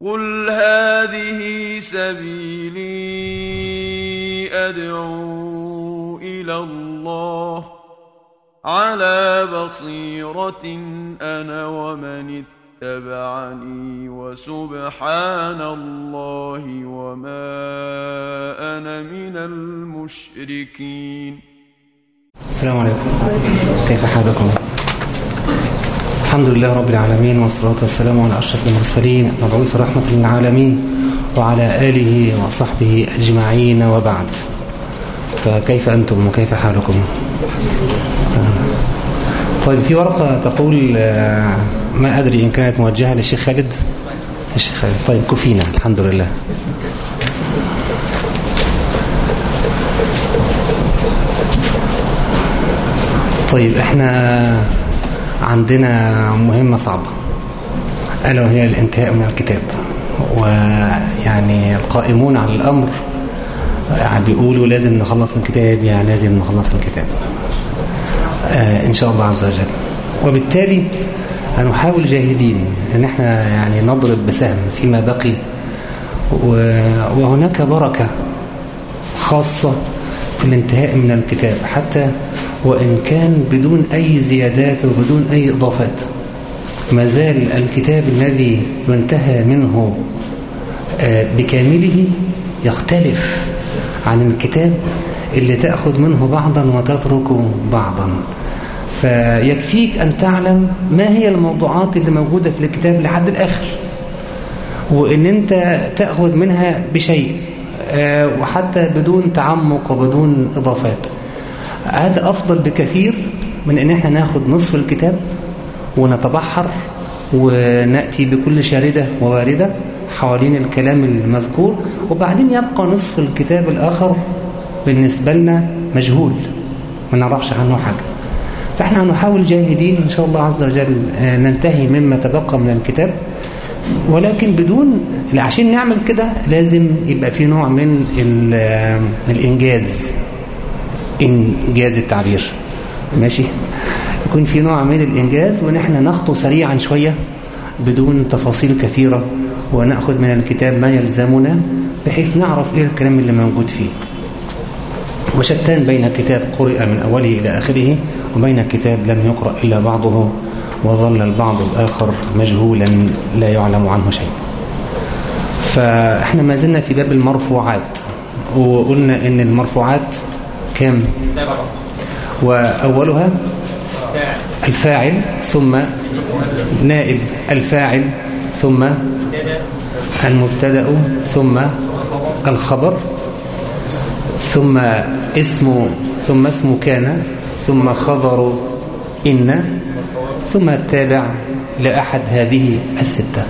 قل هذه سبيلي أدعو إلى الله على بصيرة أنا ومن اتبعني وسبحان الله وما أنا من المشركين. السلام عليكم. كيف حالكم؟ الحمد لله رب العالمين والصلاة والسلام على أشرف المرسلين مبعوث رحمة للعالمين وعلى آله وصحبه أجمعين وبعد. فكيف أنتم؟ وكيف حالكم؟ طيب في ورقة تقول ما أدري إن كانت موجهة للشيخ خالد؟ الشيخ خالد. طيب كفينا الحمد لله. طيب إحنا عندنا مهمة صعبة. ألا وهي الانتهاء من الكتاب. ويعني القائمون على الأمر بيقولوا لازم نخلص الكتاب يعني لازم نخلص الكتاب. آه إن شاء الله عز وجل. وبالتالي هنحاول جاهدين إن إحنا يعني نضرب بسهم فيما بقي. وهناك بركة خاصة في الانتهاء من الكتاب حتى وإن كان بدون أي زيادات وبدون أي إضافات. ما زال الكتاب الذي ينتهى منه بكامله يختلف عن الكتاب اللي تأخذ منه بعضا وتترك بعضا. فيكفيك أن تعلم ما هي الموضوعات اللي موجودة في الكتاب لحد الآخر. وإن أنت تأخذ منها بشيء وحتى بدون تعمق وبدون إضافات. هذا أفضل بكثير من أن إحنا ناخد نصف الكتاب ونتبحر ونأتي بكل شاردة وواردة حوالين الكلام المذكور وبعدين يبقى نصف الكتاب الآخر بالنسبة لنا مجهول ما نعرفش عنه حاجة. فإحنا هنحاول جاهدين إن شاء الله عز وجل ننتهي مما تبقى من الكتاب. ولكن بدون عشان نعمل كده لازم يبقى في نوع من الإنجاز إنجاز التعبير. ماشي؟ يكون في نوع من الإنجاز ونحن نخطو سريعا شوية بدون تفاصيل كثيرة ونأخذ من الكتاب ما يلزمنا بحيث نعرف إيه الكلام اللي موجود فيه. وشتان بين كتاب قرئ من أوله إلى آخره وبين كتاب لم يقرأ إلا بعضه. وظل البعض الآخر مجهولا لا يعلم عنه شيء. فإحنا ما زلنا في باب المرفوعات وقلنا إن المرفوعات كم وأولها الفاعل ثم نائب الفاعل ثم المبتدأ ثم الخبر ثم اسم ثم اسم كان ثم خبر إن ثم التابع لأحد هذه الستة.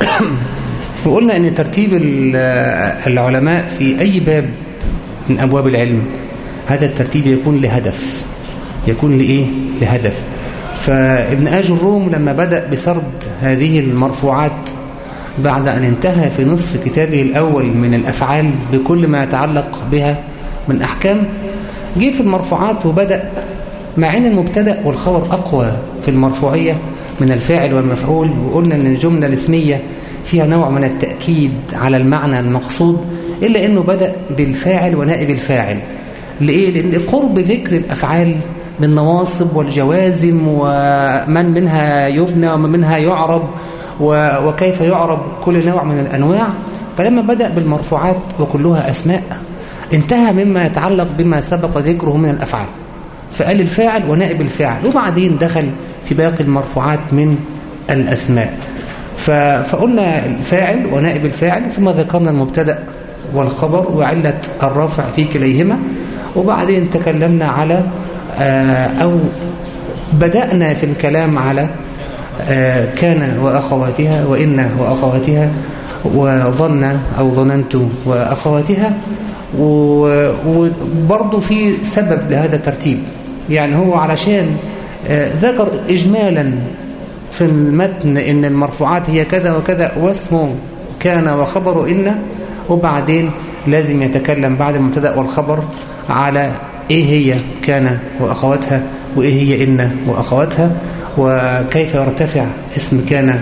وقلنا أن ترتيب العلماء في أي باب من أبواب العلم هذا الترتيب يكون لهدف. يكون لإيه؟ لهدف. فابن آج الروم لما بدأ بسرد هذه المرفوعات بعد أن انتهى في نصف كتابه الأول من الأفعال بكل ما يتعلق بها من أحكام جه في المرفوعات وبدأ مع أن المبتدأ والخبر أقوى في المرفوعية من الفاعل والمفعول وقلنا أن الجملة الاسمية فيها نوع من التأكيد على المعنى المقصود إلا أنه بدأ بالفاعل ونائب الفاعل. لإيه؟ لأن قرب ذكر الأفعال بالنواصب والجوازم ومن منها يبنى ومن منها يعرب وكيف يعرب كل نوع من الأنواع. فلما بدأ بالمرفوعات وكلها أسماء انتهى مما يتعلق بما سبق ذكره من الأفعال. فقال الفاعل ونائب الفاعل وبعدين دخل في باقي المرفوعات من الأسماء. فقلنا الفاعل ونائب الفاعل ثم ذكرنا المبتدأ والخبر وعلة الرفع في كليهما وبعدين تكلمنا على أو بدأنا في الكلام على كان وأخواتها وإن وأخواتها وظن أو ظننت وأخواتها وبرضه في سبب لهذا الترتيب. يعني هو علشان ذكر إجمالا في المتن إن المرفوعات هي كذا وكذا واسمه كان وخبر إن وبعدين لازم يتكلم بعد المبتدأ والخبر على إيه هي كان وأخواتها وإيه هي إن وأخواتها وكيف يرتفع اسم كان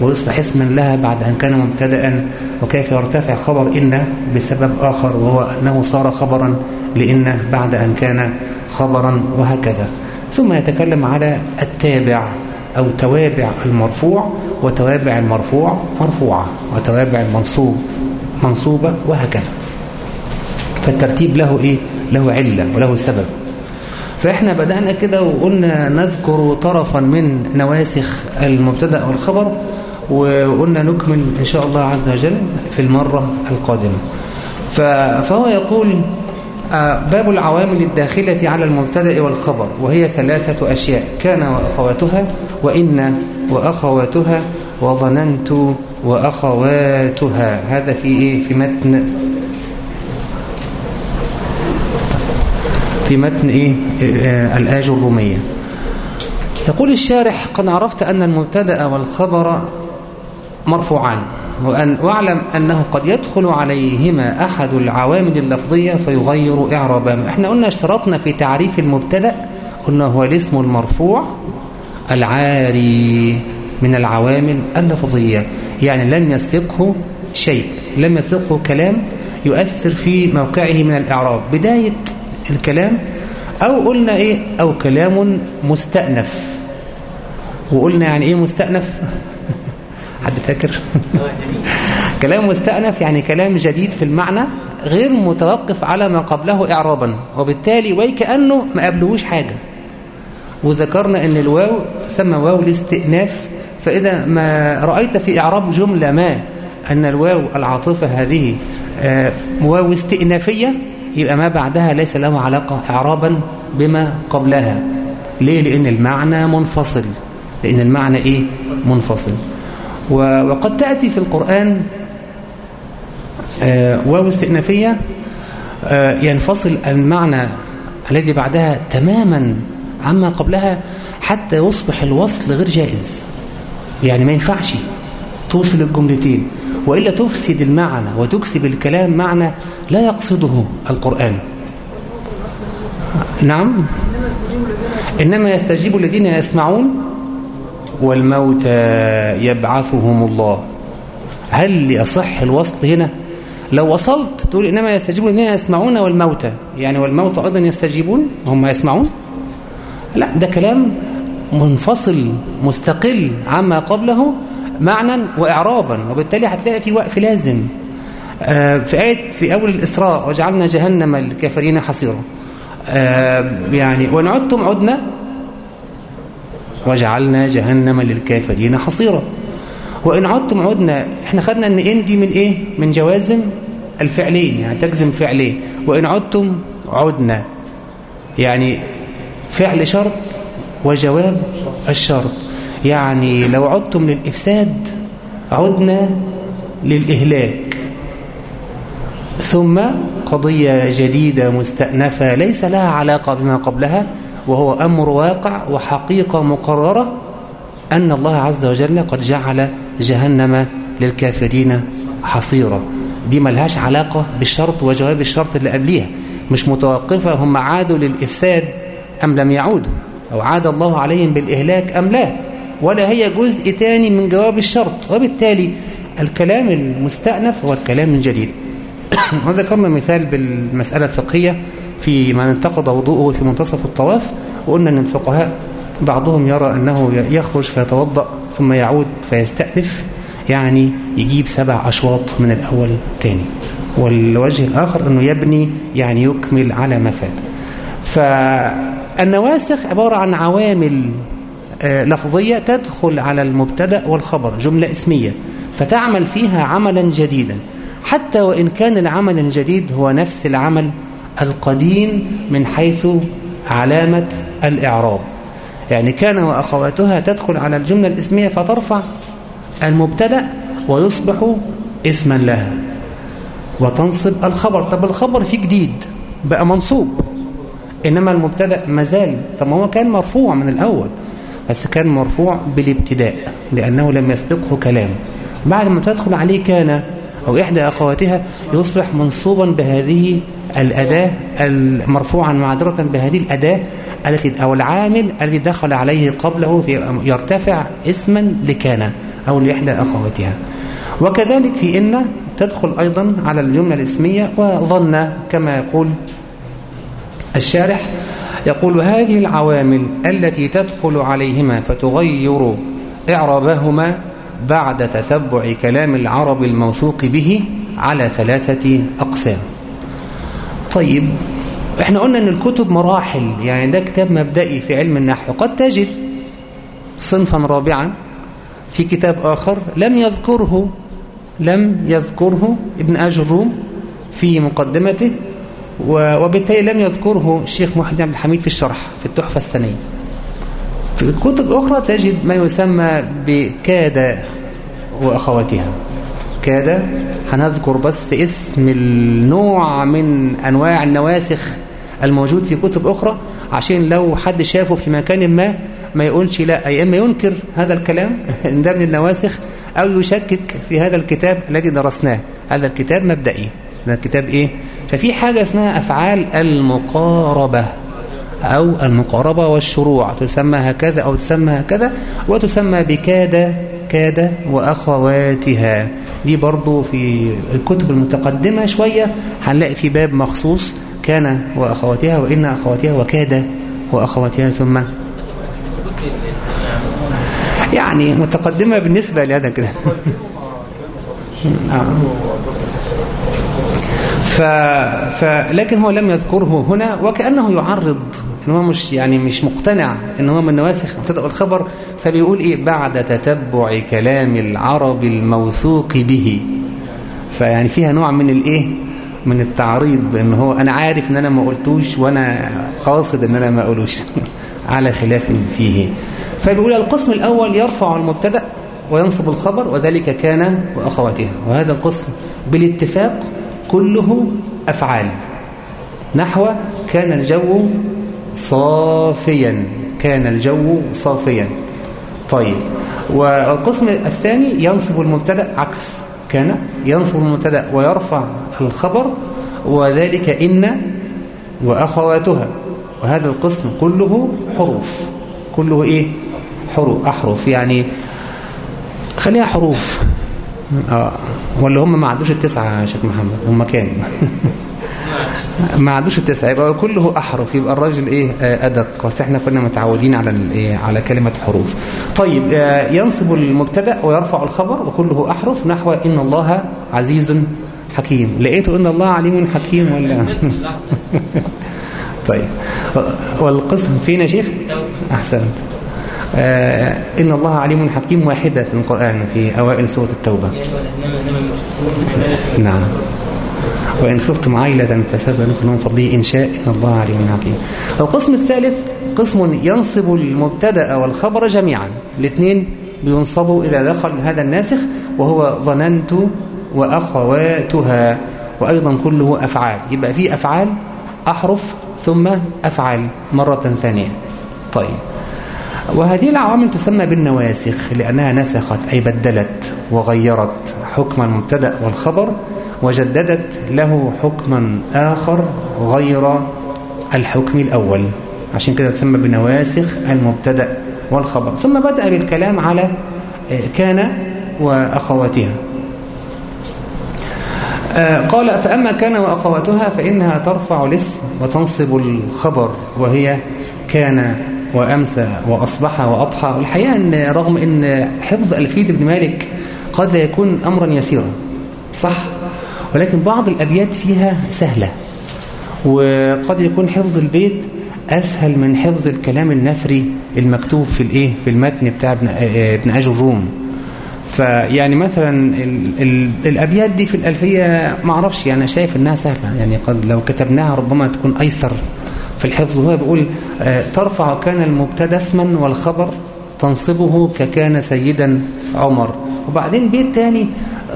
ويصبح اسما لها بعد أن كان مبتدأ وكيف يرتفع خبر إن بسبب آخر وهو أنه صار خبرا لإن بعد أن كان خبرا وهكذا. ثم يتكلم على التابع أو توابع المرفوع وتوابع المرفوع مرفوعة وتوابع المنصوب منصوبة وهكذا. فالترتيب له إيه؟ له علة وله سبب. فإحنا بدأنا كده وقلنا نذكر طرفا من نواسخ المبتدأ والخبر وقلنا نكمل إن شاء الله عز وجل في المرة القادمة. فهو يقول باب العوامل الداخلة على المبتدأ والخبر وهي ثلاثة أشياء كان وأخواتها وإن وأخواتها وظننت وأخواتها. هذا في إيه؟ في متن في متن إيه؟ الآج الرومية. يقول الشارح قد عرفت أن المبتدأ والخبر مرفوعان. وأن واعلم أنه قد يدخل عليهما أحد العوامل اللفظية فيغير إعرابهما إحنا قلنا اشترطنا في تعريف المبتدأ قلنا هو الاسم المرفوع العاري من العوامل اللفظية. يعني لم يسبقه شيء لم يسبقه كلام يؤثر في موقعه من الإعراب. بداية الكلام أو قلنا إيه؟ أو كلام مستأنف. وقلنا يعني إيه مستأنف؟ حد فاكر؟ كلام مستأنف يعني كلام جديد في المعنى غير متوقف على ما قبله إعرابا وبالتالي ويكأنه ما قبلهوش حاجة. وذكرنا أن الواو سمى واو الاستئناف فإذا ما رأيت في إعراب جملة ما أن الواو العاطفة هذه واو استئنافية يبقى ما بعدها ليس له علاقة إعرابا بما قبلها. ليه؟ لأن المعنى منفصل. لأن المعنى إيه؟ منفصل. وقد تأتي في القرآن واو استئنافية ينفصل المعنى الذي بعدها تماما عما قبلها حتى يصبح الوصل غير جائز. يعني ما ينفعش توصل الجملتين. وإلا تفسد المعنى وتكسب الكلام معنى لا يقصده القرآن. نعم؟ إنما يستجيب الذين يسمعون والموتى يبعثهم الله. هل يصح الوصل هنا؟ لو وصلت تقول إنما يستجيب الذين يسمعون والموتى. يعني والموتى أيضا يستجيبون؟ هم يسمعون؟ لا ده كلام منفصل مستقل عما قبله معنى وإعرابا. وبالتالي هتلاقي في وقف لازم. في آية في أول الإسراء وجعلنا جهنم الكافرين حصيرا. يعني وإن عدتم عدنا وجعلنا جهنم للكافرين حصيرا. وإن عدتم عدنا إحنا خدنا إن ان دي من إيه؟ من جوازم الفعلين يعني تجزم فعلين. وإن عدتم عدنا يعني فعل شرط وجواب الشرط. يعني لو عدتم للإفساد عدنا للإهلاك. ثم قضية جديدة مستأنفة ليس لها علاقة بما قبلها. وهو أمر واقع وحقيقة مقررة أن الله عز وجل قد جعل جهنم للكافرين حصيرا. دي ملهاش علاقة بالشرط وجواب الشرط اللي قبليها. مش متوقفة هم عادوا للإفساد أم لم يعودوا أو عاد الله عليهم بالإهلاك أم لا. ولا هي جزء تاني من جواب الشرط. وبالتالي الكلام المستأنف هو الكلام الجديد. وذكرنا مثال بالمسألة الفقهية. في من انتقض وضوءه في منتصف الطواف وقلنا أن الفقهاء بعضهم يرى أنه يخرج فيتوضأ ثم يعود فيستأنف يعني يجيب سبع أشواط من الأول تاني. والوجه الآخر أنه يبني يعني يكمل على ما فات. فالنواسخ عبارة عن عوامل لفظية تدخل على المبتدأ والخبر جملة اسمية فتعمل فيها عملا جديدا. حتى وإن كان العمل الجديد هو نفس العمل القديم من حيث علامة الإعراب. يعني كان وأخواتها تدخل على الجملة الإسمية فترفع المبتدأ ويصبح اسما لها. وتنصب الخبر. طب الخبر فيه جديد بقى منصوب. إنما المبتدأ مازال طب ما هو كان مرفوع من الأول بس كان مرفوع بالابتداء لأنه لم يسبقه كلام. بعد ما تدخل عليه كان أو إحدى أخواتها يصبح منصوبا بهذه الأداة المرفوعا معذرة بهذه الأداة التي أو العامل الذي دخل عليه قبله في يرتفع اسما لكان أو لإحدى أخواتها. وكذلك في إن تدخل أيضا على الجملة الاسمية وظن كما يقول الشارح يقول هذه العوامل التي تدخل عليهما فتغير إعرابهما بعد تتبع كلام العرب الموثوق به على ثلاثة أقسام. طيب إحنا قلنا إن الكتب مراحل يعني ده كتاب مبدئي في علم النحو قد تجد صنفا رابعا في كتاب آخر لم يذكره لم يذكره ابن آج الروم في مقدمته وبالتالي لم يذكره الشيخ محمد عبد الحميد في الشرح في التحفة السنية في كتب أخرى تجد ما يسمى بكاد وأخواتها. كاد هنذكر بس اسم النوع من أنواع النواسخ الموجود في كتب أخرى عشان لو حد شافه في مكان ما ما يقولش لا. أي إما ينكر هذا الكلام ده من النواسخ أو يشكك في هذا الكتاب الذي درسناه. هذا الكتاب مبدئي. هذا الكتاب إيه؟ ففي حاجة اسمها أفعال المقاربة أو المقاربة والشروع. تسمى هكذا أو تسمى هكذا وتسمى بكاد كاد وأخواتها. دي برضو في الكتب المتقدمة شوية. هنلاقي في باب مخصوص كان وأخواتها وإن أخواتها وكاد وأخواتها ثم. يعني متقدمة بالنسبة لهذا كده. ف... ف... لكن هو لم يذكره هنا وكأنه يعرض إن هو مش يعني مش مقتنع إن هو من نواسخ مبتدا الخبر فبيقول إيه؟ بعد تتبع كلام العرب الموثوق به. فيعني فيها نوع من الإيه؟ من التعريض بإن هو أنا عارف إن أنا ما قلتوش وأنا قاصد إن أنا ما أقولوش. على خلاف فيه. فبيقول القسم الأول يرفع المبتدأ وينصب الخبر وذلك كان وأخواتها. وهذا القسم بالاتفاق كله أفعال. نحو كان الجو صافيا. كان الجو صافيا. طيب. والقسم الثاني ينصب المبتدأ عكس. كان ينصب المبتدأ ويرفع الخبر وذلك إن وأخواتها. وهذا القسم كله حروف. كله إيه؟ حروف أحرف. يعني خليها حروف. آه. ولا هم ما عندوش التسعة يا شيخ محمد؟ هم كام؟ ما عندوش التسعة. يبقى كله أحرف. يبقى الراجل إيه؟ أدق. بس إحنا كنا متعودين على الإيه على كلمة حروف. طيب ينصب المبتدأ ويرفع الخبر وكله أحرف نحو إن الله عزيز حكيم. لقيته إن الله عليم حكيم ولا؟ طيب. والقسم فين يا شيخ؟ أحسنت. آه إن الله عليم حكيم واحدة في القرآن في أوائل سورة التوبة. نعم. وإن خفتم عائلة فسوف نكون من فضله إن شاء إن الله عليم حكيم. القسم الثالث قسم ينصب المبتدأ والخبر جميعا. الاثنين بينصبوا إذا دخل هذا الناسخ وهو ظننت وأخواتها وأيضا كله أفعال. يبقى في أفعال أحرف ثم أفعال مرة ثانية. طيب. وهذه العوامل تسمى بالنواسخ لأنها نسخت أي بدلت وغيرت حكم المبتدأ والخبر. وجددت له حكما آخر غير الحكم الأول. عشان كده تسمى بنواسخ المبتدأ والخبر. ثم بدأ بالكلام على كان وأخواتها. قال فأما كان وأخواتها فإنها ترفع الاسم وتنصب الخبر وهي كان وأمسى وأصبح وأضحى. والحقيقة أن رغم أن حفظ ألفية ابن مالك قد لا يكون أمرا يسيرا. صح؟ ولكن بعض الأبيات فيها سهلة. وقد يكون حفظ البيت أسهل من حفظ الكلام النثري المكتوب في الإيه؟ في المتن بتاع ابن, ابن أجل الروم. فيعني مثلا ال ال الأبيات دي في الألفية ما أعرفش يعني شايف إنها سهلة. يعني قد لو كتبناها ربما تكون أيسر في الحفظ. هو بيقول ترفع كان المبتدا اسما والخبر تنصبه ككان سيدا عمر. وبعدين بيت تاني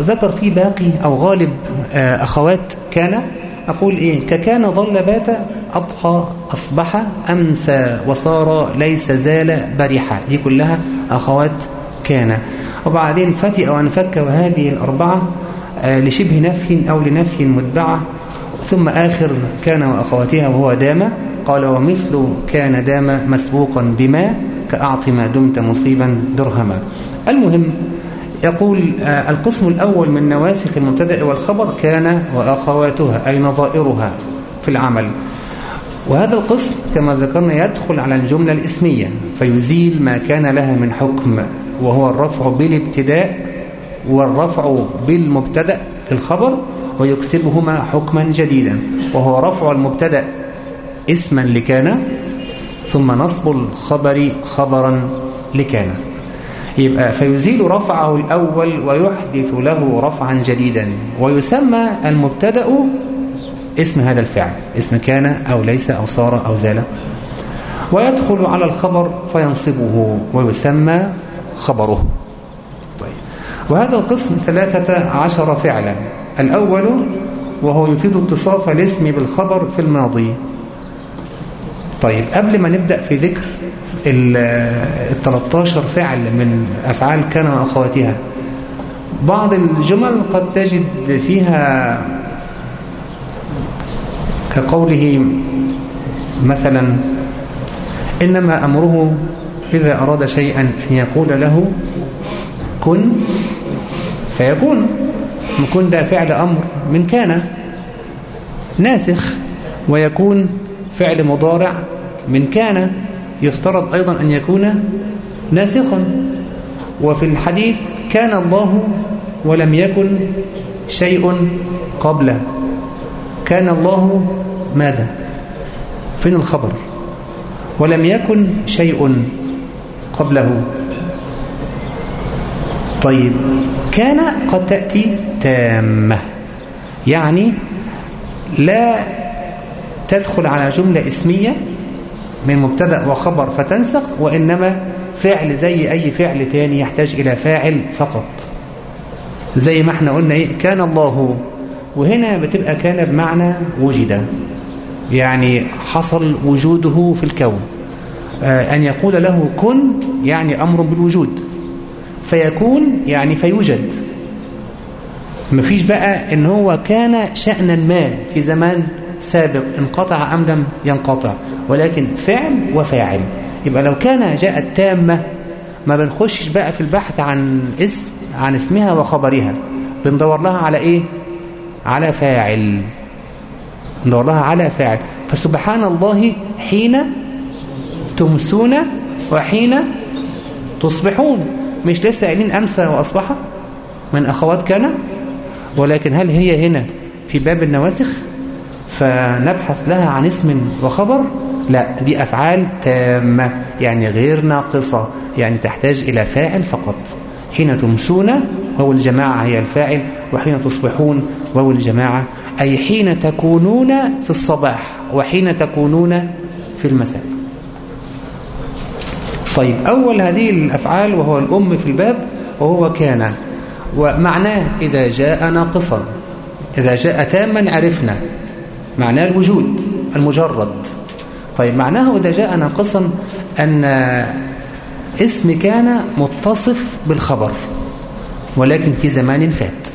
ذكر فيه باقي أو غالب أخوات كان أقول إيه ككان ظل بات أضحى أصبح أمسى وصار ليس زال بريحة دي كلها أخوات كان. وبعدين فتئ وانفك وهذه الأربعة لشبه نفي أو لنفي متبعة. ثم آخر كان وأخواتها وهو دام. قال ومثل كان دام مسبوقا بما كأعط ما دمت مصيبا درهما. المهم يقول آه، القسم الأول من نواسخ المبتدا والخبر كان وأخواتها أي نظائرها في العمل. وهذا القسم كما ذكرنا يدخل على الجملة الإسمية فيزيل ما كان لها من حكم وهو الرفع بالابتداء والرفع بالمبتدأ الخبر ويكسبهما حكما جديدا وهو رفع المبتدأ اسما لكان ثم نصب الخبر خبرا لكان. يبقى فيزيل رفعه الأول ويحدث له رفعا جديدا ويسمى المبتدأ اسم هذا الفعل اسم كان أو ليس أو صار أو زال. ويدخل على الخبر فينصبه ويسمى خبره. طيب. وهذا القسم ثلاثة عشر فعلا. الأول وهو يفيد اتصاف الاسم بالخبر في الماضي. طيب قبل ما نبدأ في ذكر ال 13 فعل من أفعال كان وأخواتها بعض الجمل قد تجد فيها كقوله مثلا إنما أمره إذا أراد شيئا أن يقول له كن فيكون يكون ده فعل أمر من كان ناسخ ويكون فعل مضارع من كان يفترض أيضا أن يكون ناسخا. وفي الحديث كان الله ولم يكن شيء قبله. كان الله ماذا؟ فين الخبر؟ ولم يكن شيء قبله. طيب كان قد تأتي تامة. يعني لا تدخل على جملة اسمية من مبتدأ وخبر فتنسق وإنما فعل زي أي فعل تاني يحتاج إلى فاعل فقط. زي ما إحنا قلنا إيه كان الله. وهنا بتبقى كان بمعنى وجد. يعني حصل وجوده في الكون. آه أن يقول له كن يعني أمر بالوجود. فيكون يعني فيوجد. مفيش بقى إن هو كان شأنا ما في زمان. سابق انقطع لم ينقطع. ولكن فعل وفاعل. يبقى لو كان جاءت تامة ما بنخشش بقى في البحث عن اسم عن اسمها وخبرها. بندور لها على إيه؟ على فاعل. ندور لها على فاعل. فسبحان الله حين تمسون وحين تصبحون. مش لسه قايلين أمسى وأصبح؟ من أخوات كان ولكن هل هي هنا في باب النواسخ؟ فنبحث لها عن اسم وخبر. لا دي أفعال تامة يعني غير ناقصة يعني تحتاج إلى فاعل فقط. حين تمسون وهو الجماعة هي الفاعل وحين تصبحون وهو الجماعة أي حين تكونون في الصباح وحين تكونون في المساء. طيب أول هذه الأفعال وهو الأم في الباب وهو كان. ومعناه إذا جاء ناقصا إذا جاء تاما عرفنا. معناه الوجود المجرد. طيب معناه إذا جاء ناقصا أن اسم كان متصف بالخبر ولكن في زمان فات.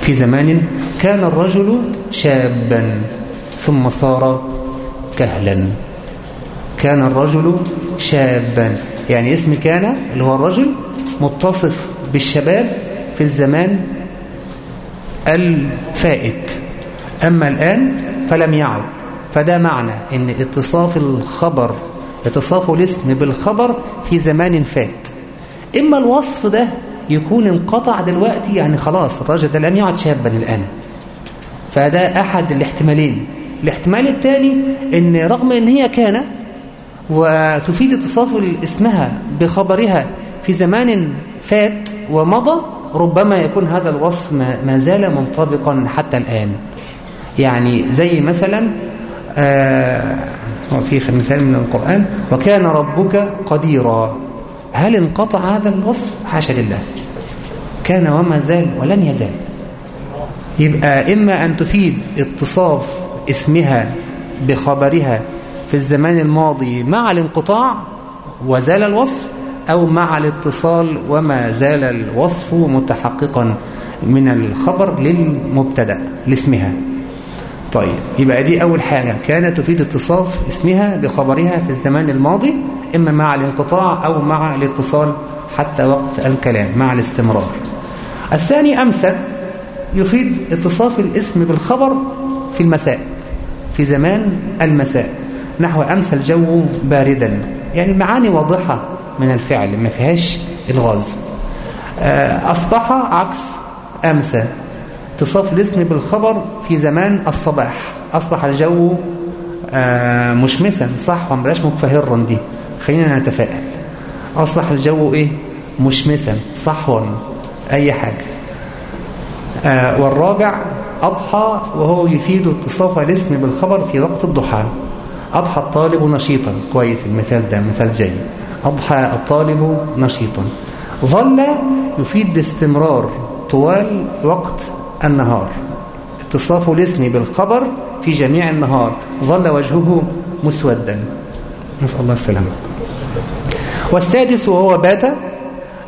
في زمان كان الرجل شابا ثم صار كهلا. كان الرجل شابا يعني اسم كان اللي هو الرجل متصف بالشباب في الزمان الفائت. أما الآن فلم يعد. فده معنى إن اتصاف الخبر اتصاف الاسم بالخبر في زمان فات. إما الوصف ده يكون انقطع دلوقتي يعني خلاص الرجل ده لم يعد شابا الآن. فده أحد الاحتمالين. الاحتمال الثاني إن رغم إن هي كان وتفيد اتصاف اسمها بخبرها في زمان فات ومضى ربما يكون هذا الوصف ما زال منطبقا حتى الآن. يعني زي مثلا آه في مثال من القرآن وكان ربك قديرا. هل انقطع هذا الوصف؟ حاشا لله. كان وما زال ولن يزال. يبقى إما أن تفيد اتصاف اسمها بخبرها في الزمان الماضي مع الانقطاع وزال الوصف أو مع الاتصال وما زال الوصف متحققا من الخبر للمبتدأ لاسمها. طيب يبقى دي أول حاجة. كانت تفيد اتصاف اسمها بخبرها في الزمان الماضي إما مع الانقطاع أو مع الاتصال حتى وقت الكلام مع الاستمرار. الثاني أمسى يفيد اتصاف الاسم بالخبر في المساء في زمان المساء نحو أمسى الجو باردا. يعني المعاني واضحة من الفعل ما فيهاش إلغاز. أصبح عكس أمسى اتصاف الاسم بالخبر في زمان الصباح. أصبح الجو مشمسا صح؟ ومبلاش مكفهرا دي. خلينا نتفائل. أصبح الجو إيه؟ مشمسا صحوا أي حاجة. آه والرابع أضحى وهو يفيد اتصاف الاسم بالخبر في وقت الضحى. أضحى الطالب نشيطا. كويس المثال ده مثال جيد. أضحى الطالب نشيطا. ظل يفيد استمرار طوال وقت النهار. اتصاف الاسم بالخبر في جميع النهار. ظل وجهه مسودا. نسأل الله السلامة. والسادس وهو بات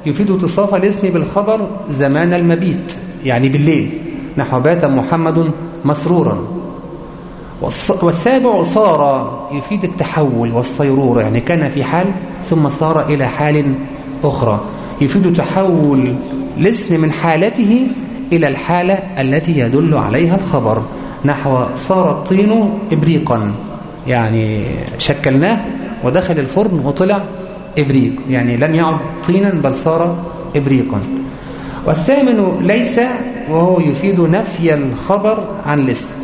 يفيد اتصاف الاسم بالخبر زمان المبيت يعني بالليل. نحو بات محمد مسرورا. والسابع صار يفيد التحول والصيرور يعني كان في حال ثم صار إلى حال أخرى. يفيد تحول الاسم من حالته إلى الحالة التي يدل عليها الخبر نحو صار الطين إبريقا. يعني شكلناه ودخل الفرن وطلع إبريق. يعني لم يعد طينا بل صار إبريقا. والثامن ليس وهو يفيد نفي الخبر عن الاسم.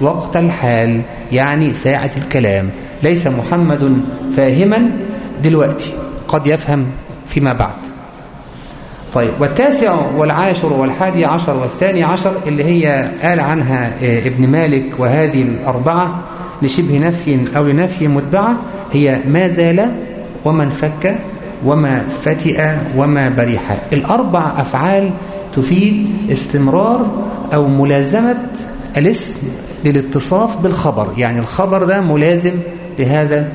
وقت الحال يعني ساعة الكلام. ليس محمد فاهما دلوقتي. قد يفهم فيما بعد. طيب والتاسع والعاشر والحادي عشر والثاني عشر اللي هي قال عنها ابن مالك وهذه الأربعة لشبه نفي أو لنفي متبعة هي ما زال وما انفك وما فتئ وما بريح الأربع أفعال تفيد استمرار أو ملازمة الاسم للاتصاف بالخبر يعني الخبر ده ملازم لهذا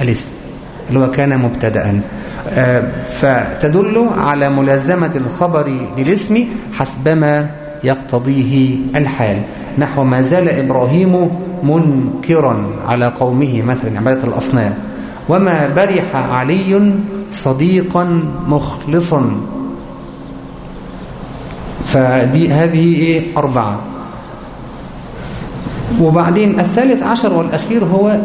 الاسم اللي هو كان مبتدأ. فتدل على ملازمة الخبر للاسم حسبما يقتضيه الحال. نحو ما زال إبراهيم منكرا على قومه مثلا عبادة الأصنام. وما برح علي صديقا مخلصا. فدي هذه إيه؟ أربعة. وبعدين الثالث عشر والأخير هو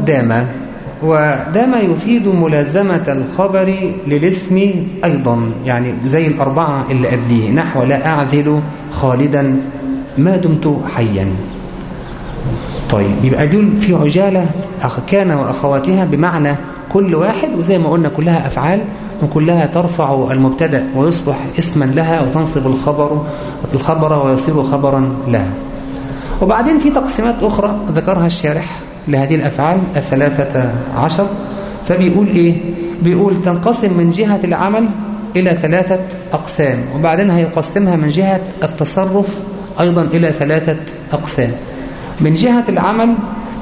دام ودام يفيد ملازمة الخبر للاسم أيضا يعني زي الأربعة اللي قبليه. نحو لا أعزل خالدا ما دمت حيا. طيب يبقى دول في عجالة كان وأخواتها بمعنى كل واحد وزي ما قلنا كلها أفعال وكلها ترفع المبتدأ ويصبح اسما لها وتنصب الخبر الخبر ويصير خبرا لها. وبعدين في تقسيمات أخرى ذكرها الشارح. لهذه الأفعال الثلاثة عشر فبيقول إيه؟ بيقول تنقسم من جهة العمل إلى ثلاثة أقسام وبعدين هيقسمها من جهة التصرف أيضا إلى ثلاثة أقسام. من جهة العمل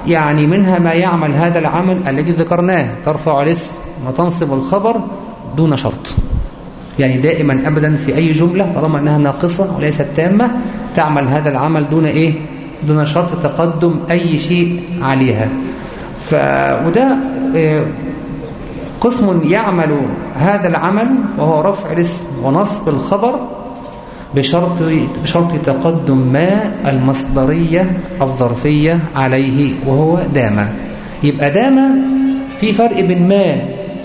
يعني منها ما يعمل هذا العمل الذي ذكرناه ترفع الاسم وتنصب الخبر دون شرط. يعني دائما أبدا في أي جملة طالما أنها ناقصة وليست تامة تعمل هذا العمل دون إيه؟ دون شرط تقدم أي شيء عليها. ف... وده إيه قسم يعمل هذا العمل وهو رفع الاسم ونصب الخبر بشرط بشرط تقدم ما المصدرية الظرفية عليه وهو دام. يبقى دام في فرق بين ما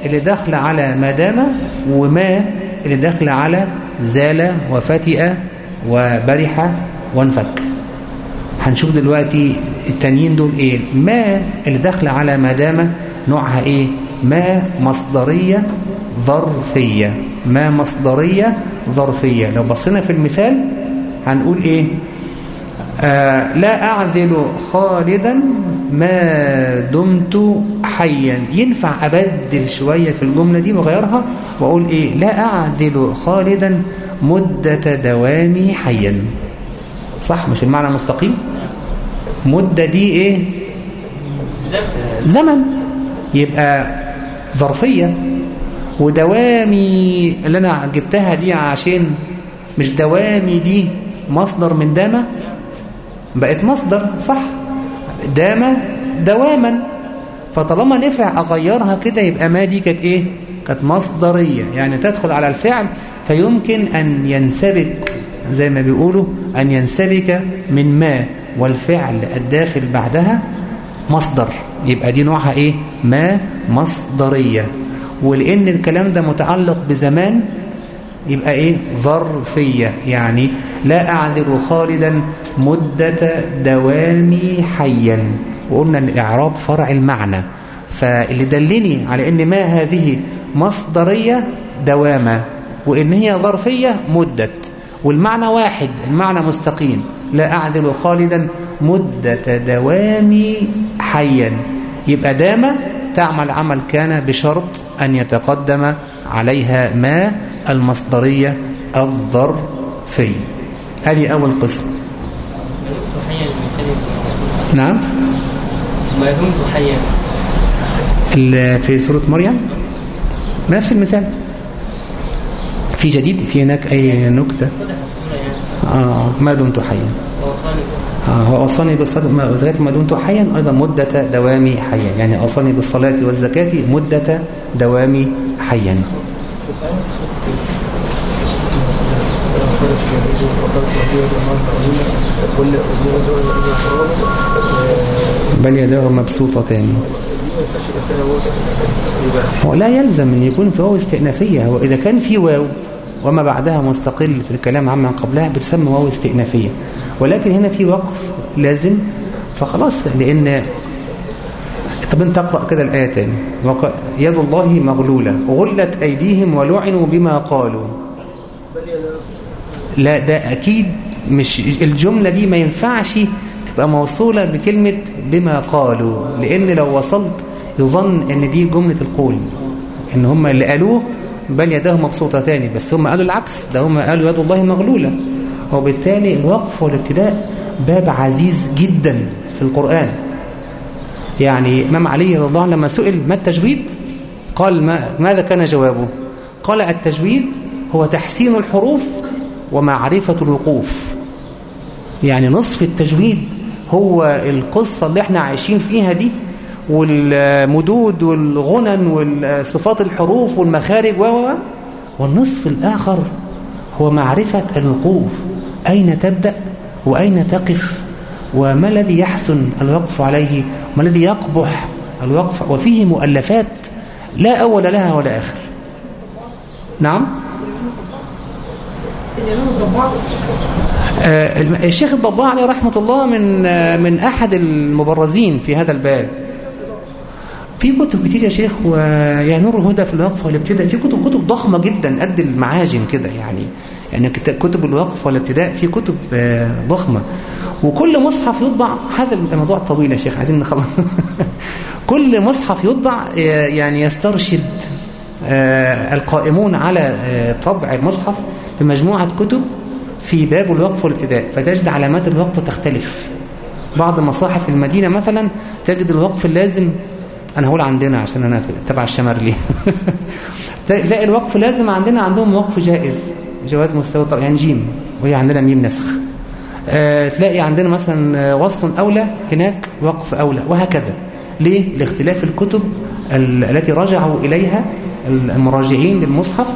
اللي داخل على ما دام وما اللي داخل على زال وفتئ وبرح وانفك. هنشوف دلوقتي التانيين دول إيه؟ ما اللي داخل على ما دام نوعها إيه؟ ما مصدرية ظرفية. ما مصدرية ظرفية. لو بصينا في المثال هنقول إيه؟ آه لا أعذل خالدا ما دمت حيا. ينفع أبدل شوية في الجملة دي وغيرها وأقول إيه؟ لا أعذل خالدا مدة دوامي حيا. صح؟ مش المعنى مستقيم مدة دي إيه؟ زمن. يبقى ظرفية. ودوامي اللي أنا جبتها دي عشان مش دوامي دي مصدر من دامة بقت مصدر صح. دام دواما. فطالما نفع أغيرها كده يبقى ما دي كانت إيه؟ كانت مصدرية. يعني تدخل على الفعل فيمكن أن ينسبك زي ما بيقولوا أن ينسبك من ما والفعل الداخل بعدها مصدر. يبقى دي نوعها إيه؟ ما مصدرية. ولأن الكلام ده متعلق بزمان يبقى إيه؟ ظرفية. يعني لا أعذر خالدا مدة دوامي حيا. وقلنا الإعراب فرع المعنى. فاللي دلني على إن ما هذه مصدرية دوامة وإن هي ظرفية مدة. والمعنى واحد المعنى مستقيم. لا أعذل خالدا مدة دوامي حيا. يبقى دام تعمل عمل كان بشرط أن يتقدم عليها ما المصدرية الظرفية هذه أول قسم نعم. ما دمت حيا. في سورة مريم؟ نفس المثال. في جديد؟ في هناك أي نكتة؟ آه ما دمت حيا. آه وأوصاني بالصلاة والزكاة ما دمت حيا أيضا مدة دوامي حيا. يعني أوصاني بالصلاة والزكاة مدة دوامي حيا. بل يداه مبسوطتان. هو لا يلزم أن يكون في واو استئنافية هو اذا كان في واو وما بعدها مستقل في الكلام عما قبلها بتسمى واو استئنافية. ولكن هنا في وقف لازم فخلاص لأن طب أنت اقرأ كده الآية تاني. يد الله مغلولة غلت أيديهم ولعنوا بما قالوا. لا ده أكيد مش الجملة دي ما ينفعش تبقى موصولة بكلمة بما قالوا لأن لو وصلت يظن إن دي جملة القول إن هم اللي قالوه بل يداه مبسوطتان بس هم قالوا العكس ده هم قالوا يد الله مغلولة. وبالتالي الوقف والابتداء باب عزيز جدا في القرآن. يعني إمام علي رضي الله عنه لما سئل ما التجويد؟ قال ما ماذا كان جوابه؟ قال التجويد هو تحسين الحروف ومعرفة الوقوف. يعني نصف التجويد هو القصة اللي إحنا عايشين فيها دي والمدود والغنن والصفات الحروف والمخارج و والنصف الآخر هو معرفة الوقوف. أين تبدأ وأين تقف وما الذي يحسن الوقف عليه؟ وما الذي يقبح الوقف؟ وفيه مؤلفات لا أول لها ولا آخر. نعم؟ آه الشيخ الضباع عليه رحمة الله من آه من أحد المبرزين في هذا الباب. في كتب كتير يا شيخ ويا نور الهدى في الوقف والابتداء. في كتب كتب ضخمة جدا قد المعاجم كده يعني. يعني كتب الوقف والابتداء في كتب ضخمة. وكل مصحف يطبع هذا الموضوع طويل يا شيخ عايزين نخلص. كل مصحف يطبع يعني يسترشد القائمون على طبع المصحف بمجموعة كتب في باب الوقف والابتداء. فتجد علامات الوقف تختلف. بعض مصاحف المدينة مثلا تجد الوقف اللازم أنا هقول عندنا عشان أنا تبع الشمرلي تلاقي الوقف لازم عندنا عندهم وقف جائز جواز مستوى يعني جيم وهي عندنا ميم نسخ. أه تلاقي عندنا مثلا وصل أولى هناك وقف أولى وهكذا. ليه؟ لاختلاف الكتب التي رجعوا إليها المراجعين للمصحف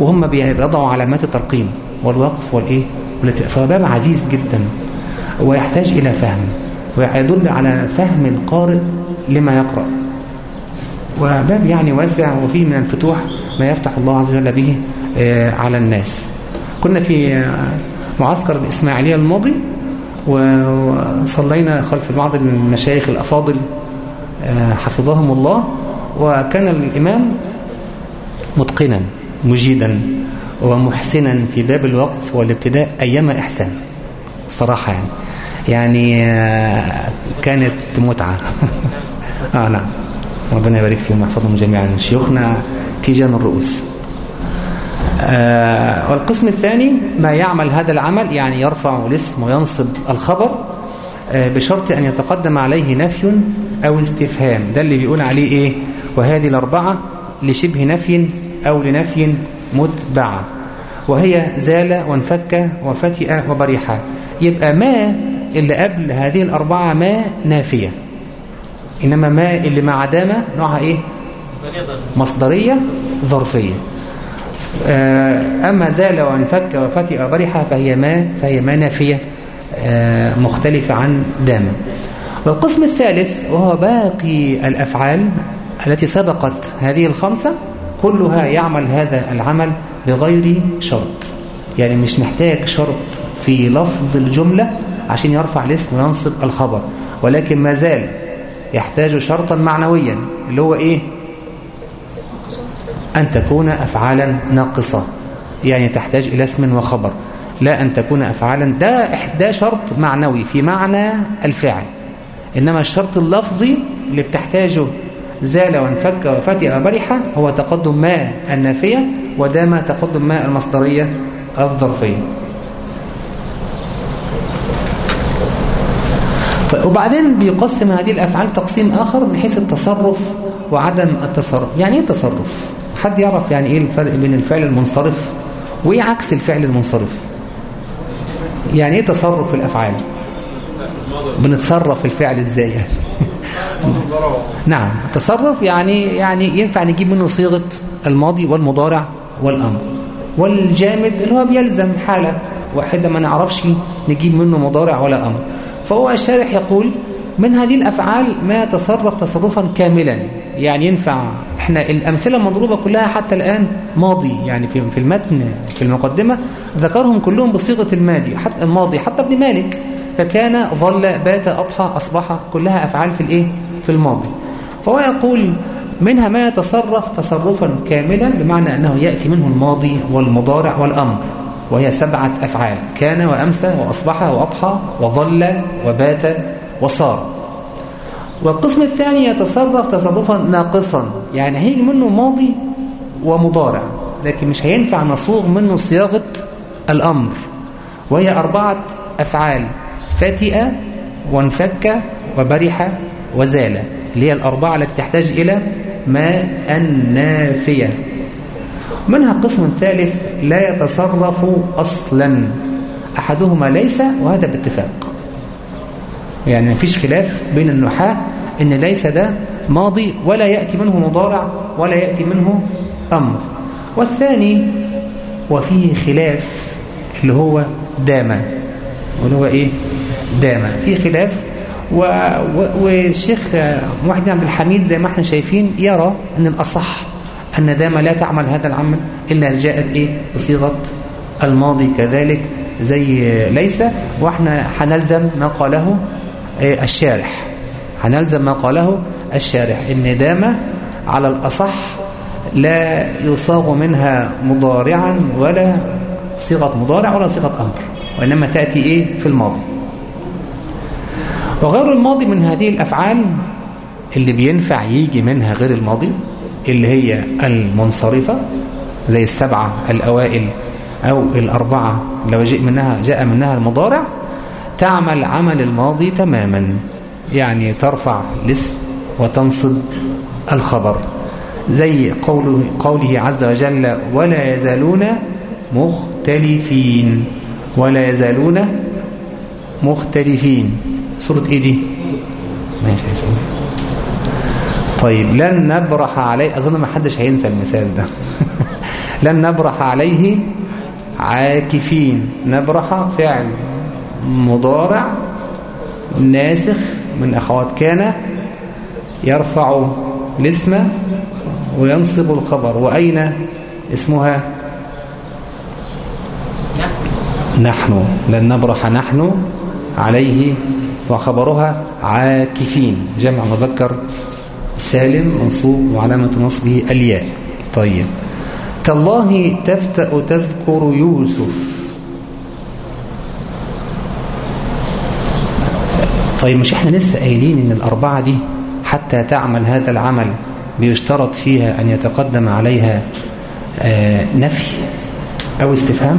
وهم بيضعوا علامات الترقيم والوقف والإيه؟ فباب عزيز جدا ويحتاج إلى فهم ويدل على فهم القارئ لما يقرأ. وباب يعني واسع وفيه من الفتوح ما يفتح الله عز وجل به على الناس. كنا في معسكر الإسماعيلية الماضي وصلينا خلف بعض المشايخ الأفاضل حفظهم الله وكان الإمام متقنا مجيدا ومحسنا في باب الوقف والابتداء أيما إحسان صراحة يعني. يعني كانت متعة. آه نعم. ربنا يبارك فيهم ويحفظهم جميعا. شيوخنا تيجان الرؤوس. آه والقسم الثاني ما يعمل هذا العمل يعني يرفع الاسم وينصب الخبر آه بشرط أن يتقدم عليه نفي أو استفهام. ده اللي بيقول عليه إيه؟ وهذه الأربعة لشبه نفي أو لنفي متبعة. وهي زال وانفك وفتئ وبريحة يبقى ما اللي قبل هذه الأربعة ما نافية. إنما ما اللي مع دامة نوعها إيه؟ مصدرية ظرفية. آه، أما زال وانفك وفتئ برحة فهي ما فهي ما نافية آه، مختلفة عن دام والقسم الثالث وهو باقي الأفعال التي سبقت هذه الخمسة كلها يعمل هذا العمل بغير شرط. يعني مش محتاج شرط في لفظ الجملة عشان يرفع الاسم وينصب الخبر. ولكن ما زال يحتاج شرطا معنويا اللي هو إيه؟ أن تكون أفعالا ناقصة يعني تحتاج إلى اسم وخبر. لا أن تكون أفعالا ده, ده شرط معنوي في معنى الفعل. إنما الشرط اللفظي اللي بتحتاجه زال وانفك وفتئ برحة هو تقدم ما النافية ودام تقدم ما المصدرية الظرفية. وبعدين بيقسم هذه الأفعال تقسيم آخر من حيث التصرف وعدم التصرف. يعني إيه التصرف؟ حد يعرف يعني إيه الفرق بين الفعل المنصرف وايه عكس الفعل المنصرف؟ يعني إيه تصرف الأفعال؟ بنتصرف الفعل إزاي؟ يعني نعم التصرف يعني يعني ينفع نجيب منه صيغة الماضي والمضارع والأمر. والجامد اللي هو بيلزم حالة واحدة ما نعرفش نجيب منه مضارع ولا أمر. فهو الشارح يقول من هذه الأفعال ما يتصرف تصرفا كاملا. يعني ينفع إحنا الأمثلة المضروبة كلها حتى الآن ماضي يعني في المتن في المقدمة ذكرهم كلهم بصيغة الماضي حتى الماضي حتى ابن مالك فكان ظل بات أضحى أصبح كلها أفعال في الإيه؟ في الماضي. فهو يقول منها ما يتصرف تصرفا كاملا بمعنى أنه يأتي منه الماضي والمضارع والأمر. وهي سبعة أفعال. كان وأمسى وأصبح وأضحى وظل وبات وصار. والقسم الثاني يتصرف تصرفا ناقصا. يعني هيجي منه ماضي ومضارع لكن مش هينفع نصوغ منه صياغة الأمر. وهي أربعة أفعال فتئ وانفك وبرح وزال. اللي هي الأربعة التي تحتاج إلى ما النافية منها قسم ثالث لا يتصرف أصلا. أحدهما ليس وهذا باتفاق. يعني مفيش خلاف بين النحاة إن ليس ده ماضي ولا يأتي منه مضارع ولا يأتي منه أمر. والثاني وفيه خلاف اللي هو دام واللي هو إيه؟ دام في خلاف. والشيخ محمد عبد الحميد زي ما إحنا شايفين يرى إن الأصح أن دام لا تعمل هذا العمل إلا جاءت إيه؟ بصيغة الماضي كذلك زي ليس وإحنا هنلزم ما قاله إيه؟ الشارح. هنلزم ما قاله الشارح. إن دام على الأصح لا يصاغ منها مضارعا ولا صيغة مضارع ولا صيغة أمر وإنما تأتي إيه؟ في الماضي. وغير الماضي من هذه الأفعال اللي بينفع يجي منها غير الماضي اللي هي المنصرفة زي السبعة الأوائل أو الأربعة لو جاء منها جاء منها المضارع تعمل عمل الماضي تماما. يعني ترفع الاسم وتنصب الخبر. زي قوله, قوله عز وجل ولا يزالون مختلفين ولا يزالون مختلفين سورة إيه دي؟ ماشي. طيب لن نبرح عليه أظن ما حدش هينسى المثال ده. لن نبرح عليه عاكفين. نبرح فعل مضارع ناسخ من أخوات. كان يرفع الاسم وينصب الخبر. وأين اسمها؟ نحن. لن نبرح نحن عليه. وخبرها عاكفين. جمع مذكر. سالم منصوب وعلامة نصبه الياء. طيب. تالله تفتأ تذكر يوسف. طيب مش إحنا لسه قايلين إن الأربعة دي حتى تعمل هذا العمل بيشترط فيها أن يتقدم عليها آه نفي أو استفهام؟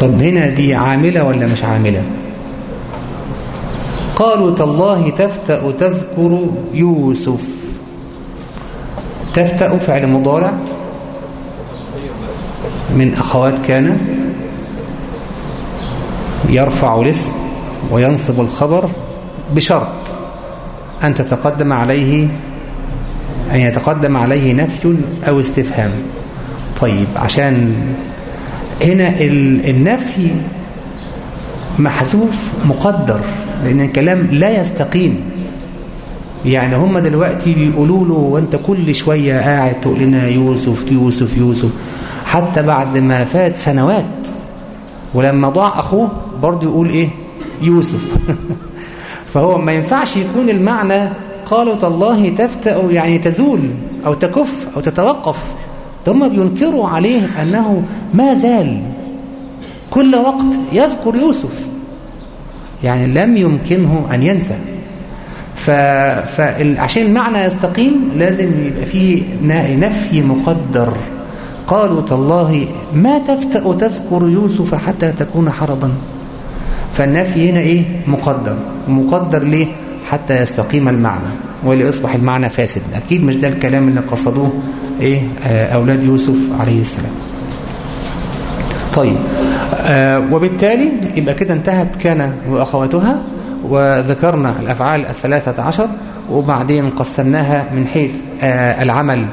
طب هنا دي عاملة ولا مش عاملة؟ قالوا تالله تفتأ تذكر يوسف. تفتأ فعل مضارع؟ من أخوات كان يرفع الاسم وينصب الخبر بشرط أن تتقدم عليه أن يتقدم عليه نفي أو استفهام. طيب عشان هنا النفي محذوف مقدر. لأن الكلام لا يستقيم. يعني هم دلوقتي بيقولوا له وأنت كل شوية قاعد تقول لنا يوسف يوسف يوسف. حتى بعد ما فات سنوات ولما ضاع أخوه برضه يقول إيه؟ يوسف. فهو ما ينفعش يكون المعنى قالوا تالله تفتأ يعني تزول أو تكف أو تتوقف. هم بينكروا عليه أنه ما زال كل وقت يذكر يوسف. يعني لم يمكنه أن ينسى. فعشان المعنى يستقيم لازم يبقى فيه نفي مقدر. قالوا تالله ما تفتأ تذكر يوسف حتى تكون حرضا. فالنفي هنا إيه؟ مقدر. مقدر ليه؟ حتى يستقيم المعنى. وليصبح المعنى فاسد. أكيد مش ده الكلام اللي قصدوه إيه؟ أولاد يوسف عليه السلام. طيب. آه وبالتالي يبقى كده انتهت كان وأخواتها وذكرنا الأفعال الثلاثة عشر وبعدين قسمناها من حيث آه العمل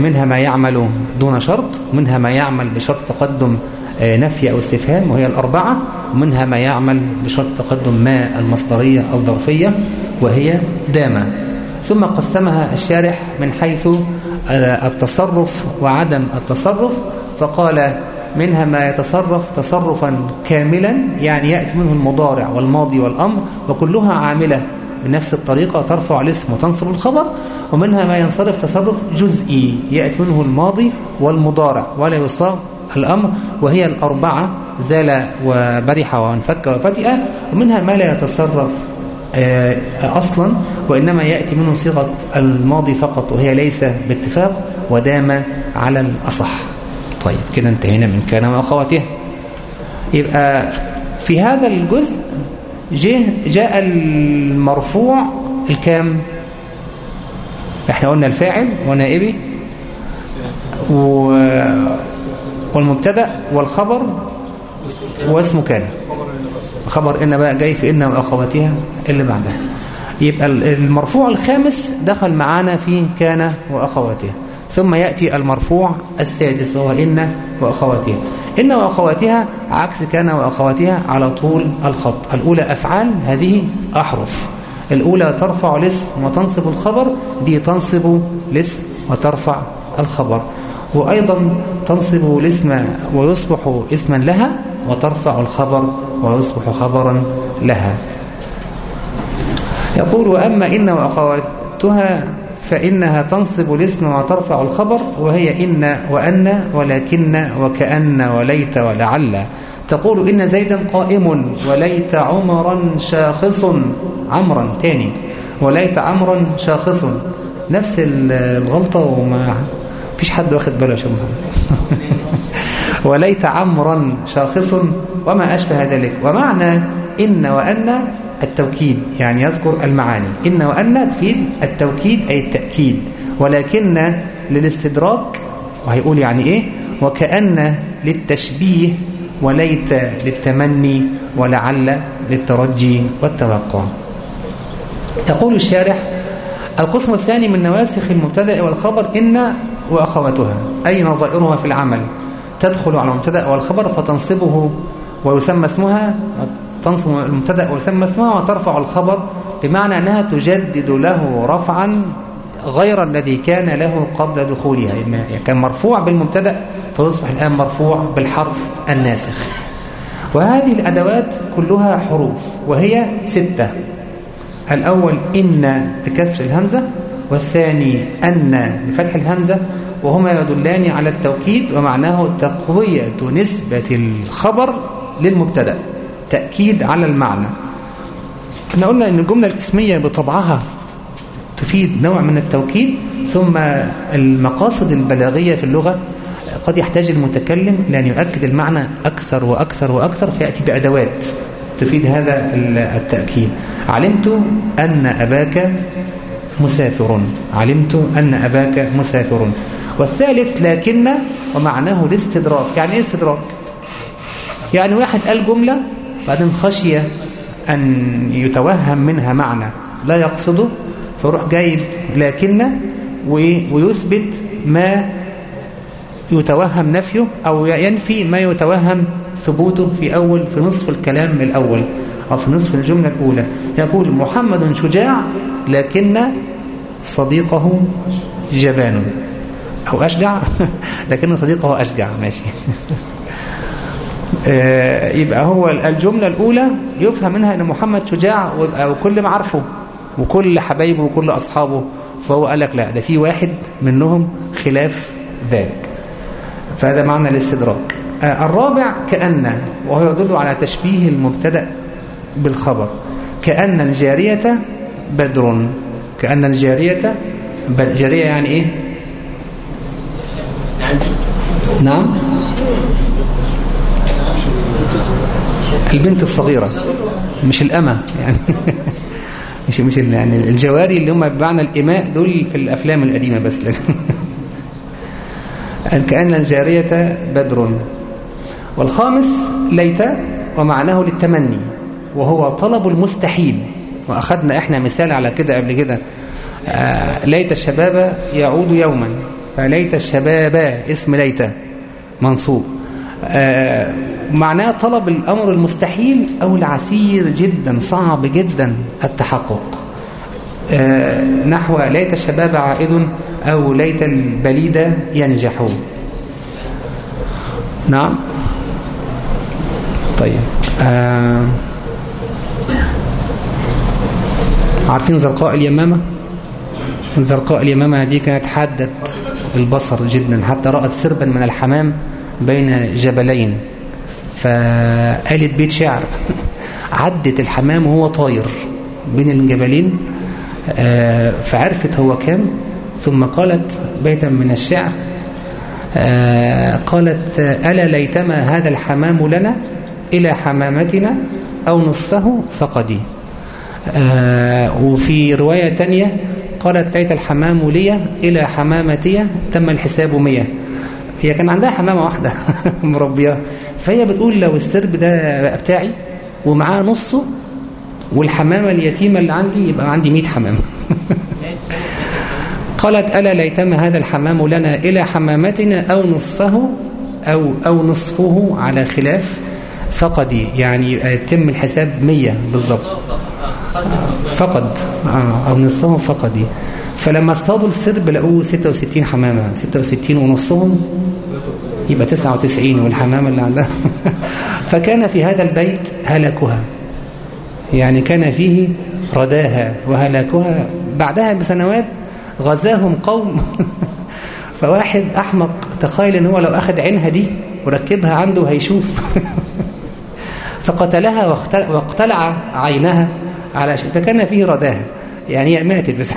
منها ما يعمل دون شرط منها ما يعمل بشرط تقدم نفي أو استفهام وهي الأربعة ومنها ما يعمل بشرط تقدم ما المصدرية الظرفية وهي داما. ثم قسمها الشارح من حيث التصرف وعدم التصرف فقال منها ما يتصرف تصرفا كاملا يعني يأتي منه المضارع والماضي والأمر وكلها عاملة بنفس الطريقة ترفع الاسم وتنصب الخبر ومنها ما ينصرف تصرف جزئي يأتي منه الماضي والمضارع ولا يصاغ الأمر وهي الأربعة زال وبرح وانفك وفتئ ومنها ما لا يتصرف أصلا وإنما يأتي منه صيغة الماضي فقط وهي ليس باتفاق ودام على الأصح. طيب كده انتهينا من كان وأخواته يبقى في هذا الجزء جاء المرفوع الكام؟ إحنا قلنا الفاعل ونائبي و والمبتدأ والخبر واسمه كان. خبر إن بقى جاي في إن وأخواتها اللي بعدها. يبقى المرفوع الخامس دخل معانا في كان وأخواتها. ثم يأتي المرفوع السادس وهو إن وأخواتها. إن وأخواتها عكس كان وأخواتها على طول الخط. الأولى أفعال هذه أحرف. الأولى ترفع الاسم وتنصب الخبر دي تنصب الاسم وترفع الخبر. وأيضا تنصب الاسم ويصبح اسما لها وترفع الخبر ويصبح خبرا لها. يقول وأما إن وأخواتها فإنها تنصب الاسم وترفع الخبر وهي إن وأن ولكن وكأن وليت ولعل. تقول إن زيدا قائم وليت عمرا شاخص عمرا تاني. وليت عمرا شاخص. نفس الغلطة وما فيش حد واخد باله يا شيخ محمد. وليت عمرا شاخص وما أشبه ذلك. ومعنى إن وأن التوكيد يعني يذكر المعاني. إن وأن تفيد التوكيد أي التأكيد. ولكن للاستدراك وهيقول يعني إيه؟ وكأن للتشبيه وليت للتمني ولعل للترجي والتوقع. يقول الشارح القسم الثاني من نواسخ المبتدأ والخبر إن وأخواتها أي نظائرها في العمل تدخل على المبتدأ والخبر فتنصبه ويسمى اسمها تنصب المبتدأ ويسمى اسمها وترفع الخبر بمعنى أنها تجدد له رفعا غير الذي كان له قبل دخولها يعني كان مرفوع بالمبتدأ فيصبح الآن مرفوع بالحرف الناسخ. وهذه الأدوات كلها حروف وهي ستة. الأول إن بكسر الهمزة والثاني أن بفتح الهمزة وهما يدلان على التوكيد ومعناه تقوية نسبة الخبر للمبتدأ. تأكيد على المعنى. إحنا قلنا إن الجملة الإسمية بطبعها تفيد نوع من التوكيد ثم المقاصد البلاغية في اللغة قد يحتاج المتكلم لأن يؤكد المعنى أكثر وأكثر وأكثر فيأتي بأدوات تفيد هذا التأكيد. علمت أن أباك مسافر. علمت أن أباك مسافر. والثالث لكن ومعناه الاستدراك. يعني إيه استدراك؟ يعني واحد قال جملة بعدين خشية أن يتوهم منها معنى. لا يقصده فيروح جايب لكن ويثبت ما يتوهم نفيه أو ينفي ما يتوهم ثبوته في أول في نصف الكلام الأول أو في نصف الجملة الأولى. يقول محمد شجاع لكن صديقه جبان. أو أشجع؟ لكن صديقه أشجع ماشي. يبقى هو الجملة الأولى يفهم منها أن محمد شجاع وكل ما عارفه وكل حبايبه وكل أصحابه فهو قال لك لا ده في واحد منهم خلاف ذلك. فهذا معنى الاستدراك. الرابع كأن وهو يدل على تشبيه المبتدأ بالخبر. كأن الجارية بدر. كأن الجارية جارية يعني إيه؟ نعم؟ البنت الصغيرة مش الأمة يعني مش مش يعني الجواري اللي هم بمعنى الإماء دول في الأفلام القديمة بس. كأن الجارية بدر والخامس ليت ومعناه للتمني وهو طلب المستحيل. وأخذنا إحنا مثال على كده قبل كده. آه ليت الشباب يعود يوما. فليت الشباب اسم ليت منصوب. آه معناه طلب الأمر المستحيل أو العسير جدا صعب جدا التحقق. آه نحو ليت الشباب عائد أو ليت البليد ينجحون. نعم. طيب. آه عارفين زرقاء اليمامة؟ زرقاء اليمامة دي كانت حادة البصر جدا حتى رأت سربا من الحمام بين جبلين. فقالت بيت شعر. عدت الحمام وهو طاير بين الجبلين فعرفت هو كام ثم قالت بيتا من الشعر قالت ألا ليتما هذا الحمام لنا إلى حمامتنا أو نصفه فقدي وفي رواية تانية قالت ليت الحمام لي إلى حمامتي تم الحساب مية. هي كان عندها حمامة واحدة. مربية. فهي بتقول لو السرب ده بقى بتاعي ومعاه نصه والحمامة اليتيمة اللي عندي يبقى عندي 100 حمامة قالت ألا ليتما هذا الحمام لنا إلى حمامتنا أو نصفه أو, أو نصفه على خلاف فقدي يعني يتم الحساب 100 بالضبط. فقد آه أو نصفه فقدي فلما اصطادوا السرب لقوه 66 حمامة 66 ونصهم يبقى 99 والحمامة اللي عندها. فكان في هذا البيت هلكها يعني كان فيه رداها وهلاكها. بعدها بسنوات غزاهم قوم. فواحد أحمق تخيل إن هو لو أخذ عينها دي وركبها عنده هيشوف. فقتلها واقتلع عينها على شيء فكان فيه رداها. يعني هي ماتت بس.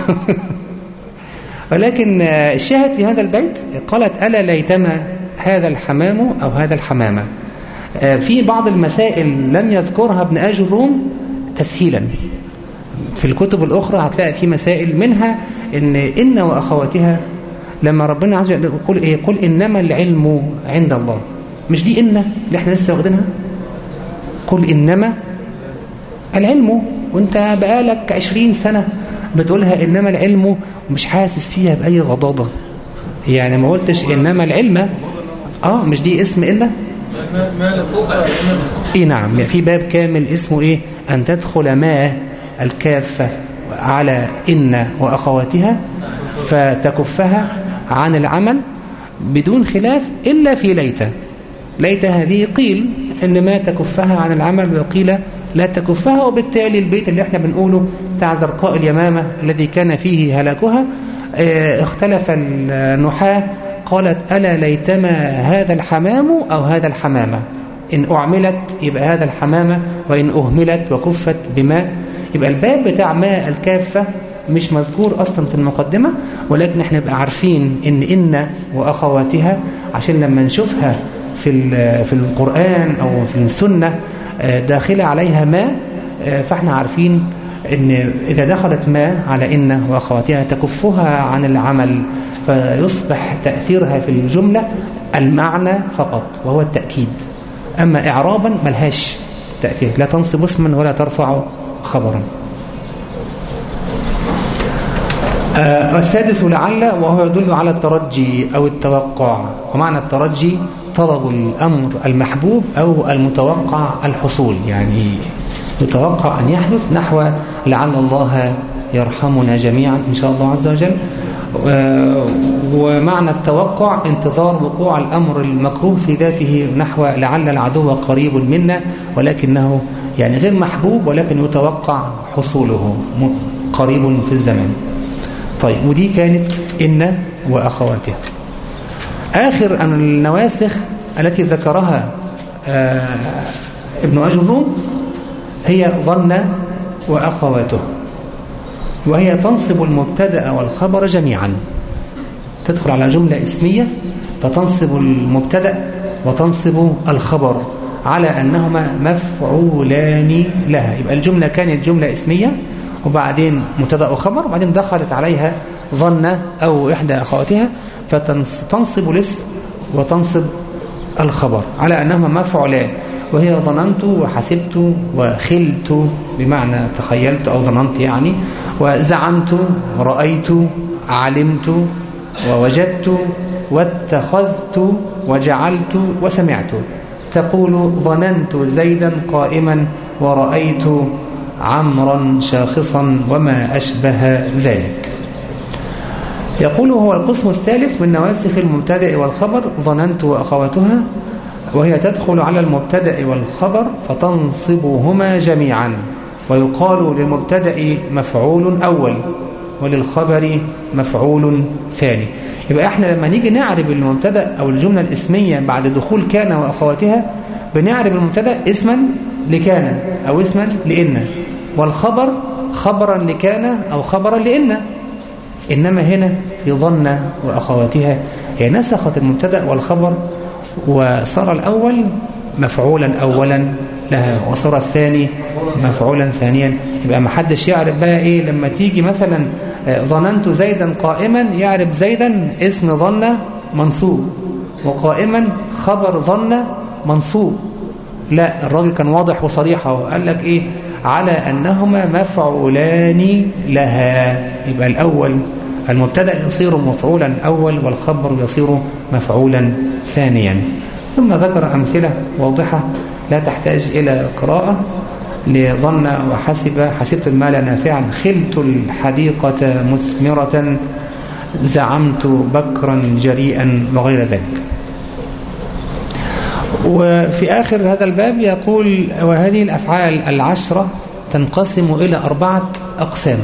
ولكن الشاهد في هذا البيت قالت ألا ليتما هذا الحمام أو هذا الحمامة. في بعض المسائل لم يذكرها ابن آج الروم تسهيلا. في الكتب الأخرى هتلاقي في مسائل منها إن إن وأخواتها لما ربنا عز وجل يقول إيه؟ قل إنما العلم عند الله. مش دي إن اللي إحنا لسه واخدينها؟ قل إنما العلم. وأنت بقالك عشرين سنة بتقولها إنما العلم ومش حاسس فيها بأي غضاضة. يعني ما قلتش إنما العلم آه مش دي اسم إلا؟ إيه نعم. في باب كامل اسمه إيه؟ أن تدخل ما الكافة على إن وأخواتها فتكفها عن العمل بدون خلاف إلا في ليتة. ليت هذه قيل إن ما تكفها عن العمل وقيل لا تكفها وبالتالي البيت اللي إحنا بنقوله بتاع زرقاء اليمامة الذي كان فيه هلاكها آه اختلف النحاة قالت ألا ليتما هذا الحمام أو هذا الحمامة؟ إن أعملت يبقى هذا الحمامة وإن أهملت وكفت بماء يبقى الباب بتاع ماء الكافة مش مذكور أصلا في المقدمة ولكن إحنا نبقى عارفين إن إن وأخواتها عشان لما نشوفها في في القرآن أو في السنة داخلة عليها ما فإحنا عارفين إن إذا دخلت ما على إن وأخواتها تكفها عن العمل. فيصبح تأثيرها في الجملة المعنى فقط وهو التأكيد. أما إعرابا ملهاش تأثير لا تنصب اسما ولا ترفع خبرا. آه السادس لعل وهو يدل على الترجي أو التوقع. ومعنى الترجي طلب الأمر المحبوب أو المتوقع الحصول. يعني يتوقع أن يحدث نحو لعل الله يرحمنا جميعا إن شاء الله عز وجل. ومعنى التوقع انتظار وقوع الأمر المكروه في ذاته نحو لعل العدو قريب منا ولكنه يعني غير محبوب ولكن يتوقع حصوله قريب في الزمان طيب ودي كانت إن وأخواتها. آخر النواسخ التي ذكرها آه ابن أجروم هي ظن وأخواته. وهي تنصب المبتدأ والخبر جميعا. تدخل على جملة اسمية فتنصب المبتدأ وتنصب الخبر على أنهما مفعولان لها. يبقى الجملة كانت جملة اسمية وبعدين مبتدأ وخبر وبعدين دخلت عليها ظن أو إحدى أخواتها فتنصب الاسم وتنصب الخبر على أنهما مفعولان. وهي ظننت وحسبت وخلت بمعنى تخيلت أو ظننت يعني وزعمت رأيت علمت ووجدت واتخذت وجعلت وسمعت. تقول ظننت زيدا قائما ورأيت عمرا شاخصا وما أشبه ذلك. يقول هو القسم الثالث من نواسخ المبتدأ والخبر ظننت وأخواتها وهي تدخل على المبتدأ والخبر فتنصبهما جميعا. ويقال للمبتدأ مفعول أول وللخبر مفعول ثاني. يبقى إحنا لما نيجي نعرب المبتدأ أو الجملة الإسمية بعد دخول كان وأخواتها بنعرب المبتدأ اسما لكان أو اسما لإن والخبر خبرا لكان أو خبرا لإن. إنما هنا في ظن وأخواتها. هي نسخت المبتدأ والخبر وصار الأول مفعولا اولا. لها. وصار الثاني مفعولا ثانيا. يبقى ما حدش يعرف بقى إيه لما تيجي مثلا ظننت زيدا قائما يعرف زيدا اسم ظن منصوب. وقائما خبر ظن منصوب. لا الراجل كان واضح وصريح وقال لك إيه؟ على أنهما مفعولان لها. يبقى الأول المبتدأ يصير مفعولا أول والخبر يصير مفعولا ثانيا. ثم ذكر أمثلة واضحة لا تحتاج إلى قراءة لظن وحسب حسبت المال نافعا. خلت الحديقة مثمرة زعمت بكرا جريئا وغير ذلك. وفي آخر هذا الباب يقول وهذه الأفعال العشرة تنقسم إلى أربعة أقسام.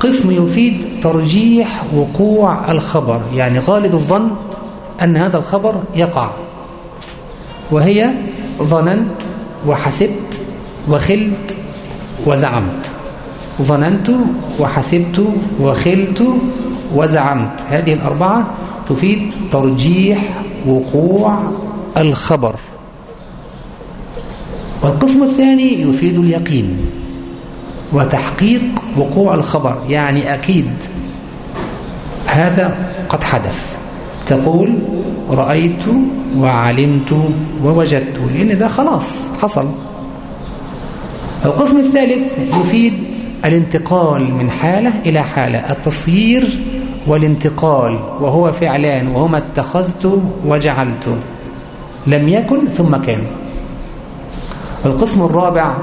قسم يفيد ترجيح وقوع الخبر يعني غالب الظن أن هذا الخبر يقع. وهي ظننت وحسبت وخلت وزعمت. ظننت وحسبت وخلت وزعمت. هذه الأربعة تفيد ترجيح وقوع الخبر. والقسم الثاني يفيد اليقين وتحقيق وقوع الخبر يعني أكيد هذا قد حدث. تقول رأيت وعلمت ووجدت لأن ده خلاص حصل. القسم الثالث يفيد الانتقال من حالة إلى حالة التصيير والانتقال وهو فعلان وهما اتخذت وجعلت لم يكن ثم كان. القسم الرابع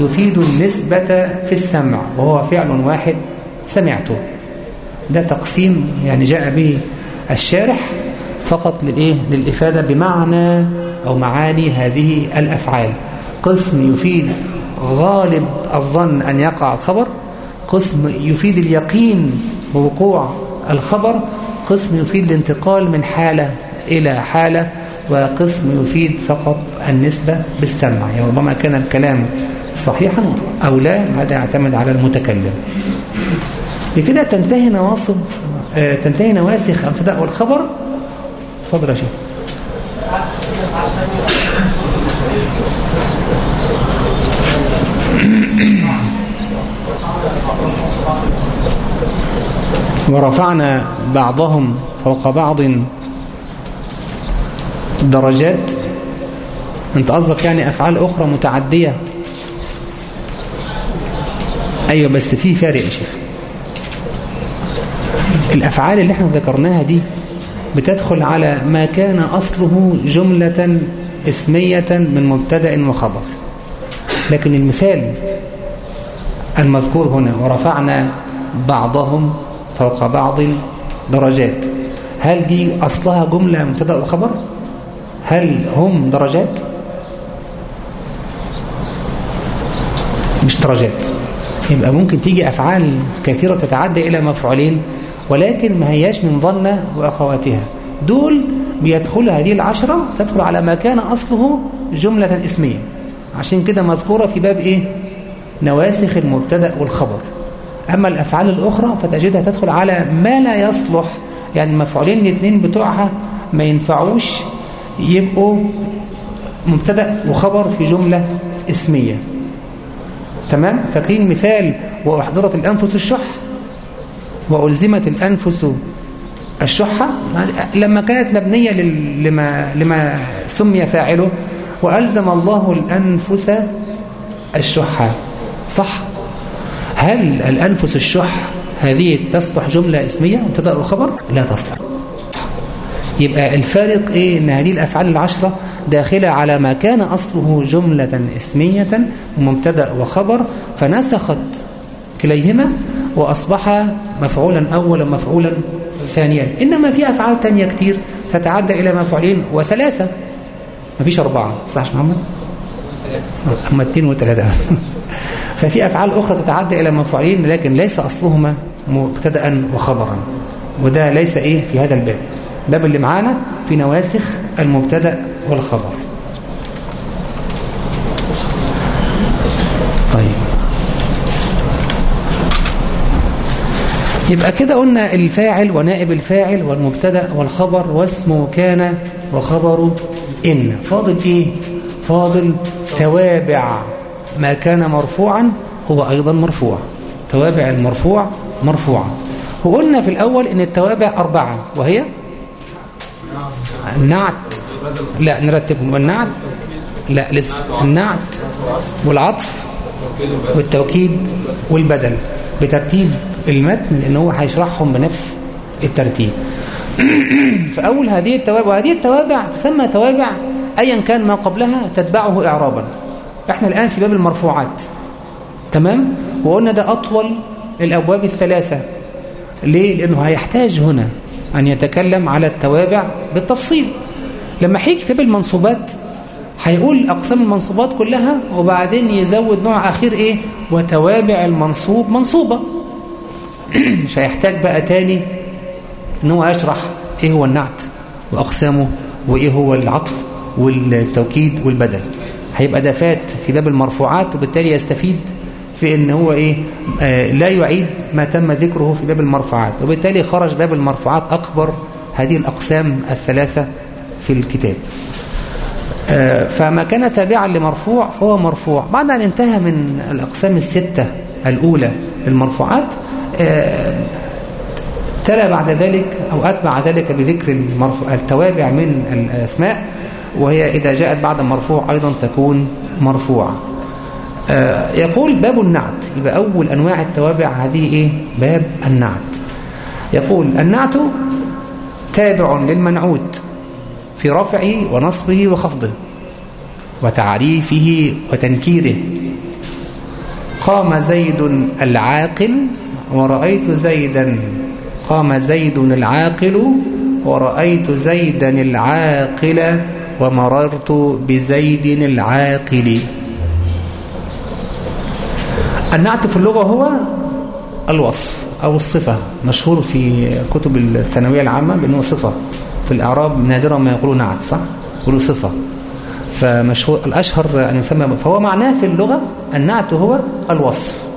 يفيد النسبة في السمع وهو فعل واحد سمعته. ده تقسيم يعني جاء به الشارح فقط للإيه؟ للإفادة بمعنى أو معاني هذه الأفعال. قسم يفيد غالب الظن أن يقع الخبر قسم يفيد اليقين بوقوع الخبر قسم يفيد الانتقال من حالة إلى حالة وقسم يفيد فقط النسبة بالسمع. يعني ربما كان الكلام صحيحا أو لا هذا يعتمد على المتكلم. بكده تنتهي نواصب تنتهي نواسخ الابتداء والخبر. تفضل يا شيخ. ورفعنا بعضهم فوق بعض درجات. أنت قصدك يعني أفعال أخرى متعدية؟ أيوه بس في فارق يا شيخ. الأفعال اللي إحنا ذكرناها دي بتدخل على ما كان أصله جملة اسمية من مبتدأ وخبر. لكن المثال المذكور هنا ورفعنا بعضهم فوق بعض درجات. هل دي أصلها جملة مبتدأ وخبر؟ هل هم درجات؟ مش درجات. يبقى ممكن تيجي أفعال كثيرة تتعدى إلى مفعولين ولكن ما هياش من ظن وأخواتها. دول بيدخل هذه العشرة تدخل على ما كان أصله جملة اسمية. عشان كده مذكورة في باب إيه؟ نواسخ المبتدأ والخبر. أما الأفعال الأخرى فتجدها تدخل على ما لا يصلح. يعني المفعولين الاثنين بتوعها ما ينفعوش يبقوا مبتدأ وخبر في جملة اسمية. تمام؟ فاكرين مثال وأحضرت الأنفس الشح؟ وألزمت الأنفس الشحة. لما كانت مبنية لما, لما سمي فاعله وألزم الله الأنفس الشحة. صح. هل الأنفس الشح هذه تصلح جملة اسمية؟ مبتدأ وخبر لا تصلح يبقى الفارق إيه؟ إن هذه الأفعال العشرة داخلة على ما كان أصله جملة اسمية ومبتدأ وخبر فنسخت كليهما وأصبح مفعولا اولا مفعولا ثانيا. إنما في أفعال تانية كتير تتعدى إلى مفعولين وثلاثة. مفيش أربعة. صح يا محمد؟ أما اتنين وثلاثة. ففي أفعال أخرى تتعدى إلى مفعولين لكن ليس أصلهما مبتدا وخبرا. وده ليس إيه؟ في هذا الباب. الباب اللي معانا في نواسخ المبتدأ والخبر طيب يبقى كده قلنا الفاعل ونائب الفاعل والمبتدأ والخبر واسمه كان وخبره إن. فاضل إيه؟ فاضل توابع ما كان مرفوعا هو أيضا مرفوع. توابع المرفوع مرفوعة وقلنا في الأول إن التوابع أربعة وهي؟ النعت. لا نرتبهم النعت لا لسه النعت والعطف والتوكيد والبدل. بترتيب المتن لأن هو هيشرحهم بنفس الترتيب. فأول هذه التوابع وهذه التوابع تسمى توابع أيا كان ما قبلها تتبعه إعرابا. إحنا الآن في باب المرفوعات. تمام؟ وقلنا ده أطول الأبواب الثلاثة. ليه؟ لأنه هيحتاج هنا أن يتكلم على التوابع بالتفصيل. لما هيجي في باب المنصوبات هيقول أقسام المنصوبات كلها وبعدين يزود نوع أخير إيه؟ وتوابع المنصوب منصوبة. مش هيحتاج بقى تاني إن هو يشرح إيه هو النعت وأقسامه وإيه هو العطف والتوكيد والبدل. هيبقى ده فات في باب المرفوعات وبالتالي يستفيد في إن هو إيه آه لا يعيد ما تم ذكره في باب المرفوعات. وبالتالي خرج باب المرفوعات أكبر هذه الأقسام الثلاثة في الكتاب. آه فما كان تابعا لمرفوع فهو مرفوع. بعد أن انتهى من الأقسام الستة الأولى للمرفوعات آه تلا بعد ذلك أو أتبع ذلك بذكر التوابع من الأسماء وهي إذا جاءت بعد مرفوع أيضا تكون مرفوعة. آه يقول باب النعت. يبقى أول أنواع التوابع هذه إيه؟ باب النعت. يقول النعت تابع للمنعوت في رفعه ونصبه وخفضه وتعريفه وتنكيره. قام زيد العاقل ورأيت زيدا قام زيد العاقل ورأيت زيدا العاقل ومررت بزيد العاقل. النعت في اللغة هو الوصف أو الصفة مشهور في كتب الثانوية العامة بأنه صفة. في الإعراب نادرا ما يقولوا نعت صح؟ يقولوا صفة. فمشهور الأشهر أن يسمى فهو معناه في اللغة النعت هو الوصف.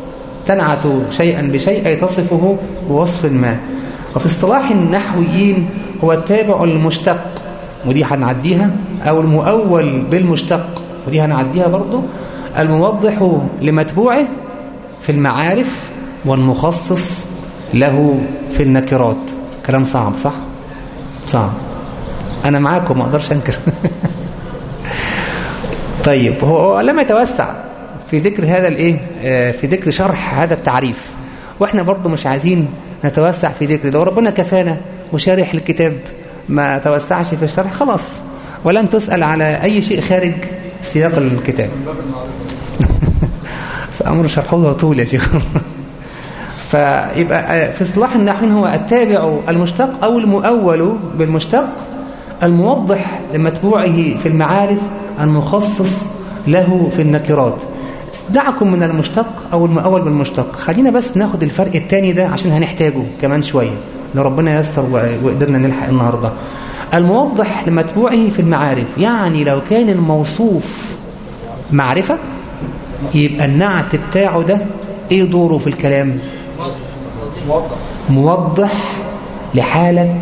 تنعت شيئا بشيء أي تصفه بوصف ما. وفي اصطلاح النحويين هو التابع المشتق. ودي هنعديها أو المؤول بالمشتق. ودي هنعديها برضو. الموضح لمتبوعه في المعارف والمخصص له في النكرات. كلام صعب صح؟ صعب. أنا معاكم ما أقدرش أنكر. طيب هو لم يتوسع. في ذكر هذا الإيه؟ في ذكر شرح هذا التعريف. وإحنا برضو مش عايزين نتوسع في ذكر لو ربنا كفانا وشارح الكتاب. ما توسعش في الشرح خلاص. ولن تسأل على أي شيء خارج سياق الكتاب. سأمر شرحه طول يا شيخ. فيبقى في اصطلاح النحوين هو التابع المشتق أو المؤول بالمشتق الموضح لمتبوعه في المعارف المخصص له في النكرات. دعكم من المشتق أو المؤول بالمشتق خلينا بس ناخد الفرق الثاني ده عشان هنحتاجه كمان شوية. لو ربنا يستر وقدرنا نلحق النهاردة. الموضح لمتبوعه في المعارف. يعني لو كان الموصوف معرفة يبقى النعت بتاعه ده إيه دوره في الكلام؟ موضح لحالة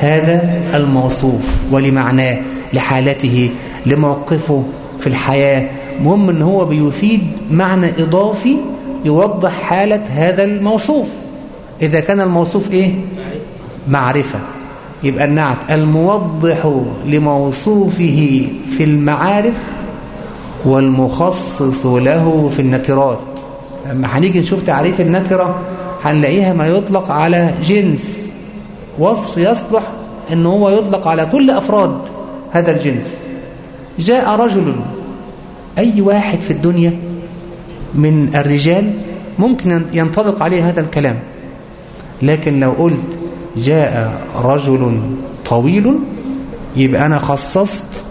هذا الموصوف ولمعناه لحالته لموقفه في الحياة. مهم إن هو بيفيد معنى إضافي يوضح حالة هذا الموصوف. إذا كان الموصوف إيه؟ معرفة. يبقى النعت الموضح لموصوفه في المعارف والمخصص له في النكرات. لما هنيجي نشوف تعريف النكرة هنلاقيها ما يطلق على جنس. وصف يصلح إن هو يطلق على كل أفراد هذا الجنس. جاء رجل أي واحد في الدنيا من الرجال ممكن ينطبق عليه هذا الكلام لكن لو قلت جاء رجل طويل يبقى أنا خصصت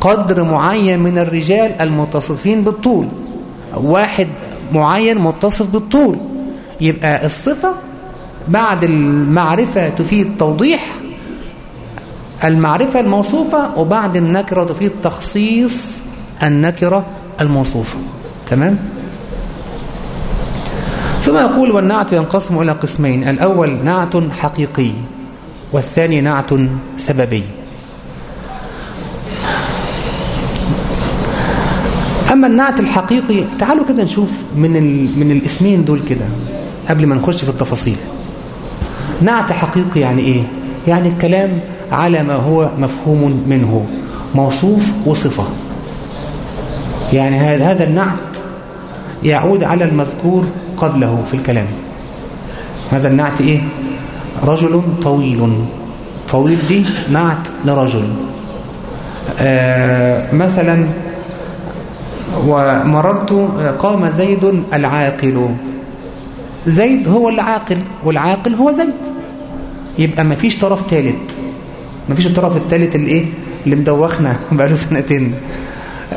قدر معين من الرجال المتصفين بالطول واحد معين متصف بالطول يبقى الصفة بعد المعرفة تفيد توضيح المعرفة الموصوفة وبعد النكرة تفيد تخصيص النكرة الموصوفة تمام؟ ثم يقول والنعت ينقسم إلى قسمين الأول نعت حقيقي والثاني نعت سببي أما النعت الحقيقي تعالوا كده نشوف من من الاسمين دول كده قبل ما نخش في التفاصيل نعت حقيقي يعني إيه؟ يعني الكلام على ما هو مفهوم منه. موصوف وصفة. يعني هذا النعت يعود على المذكور قبله في الكلام. هذا النعت إيه؟ رجل طويل. طويل دي نعت لرجل. آه مثلا ومررت قام زيد العاقل. زيد هو العاقل والعاقل هو زيد. يبقى ما فيش طرف ثالث ما فيش الطرف الثالث اللي إيه؟ اللي مدوخنا بقاله سنتين.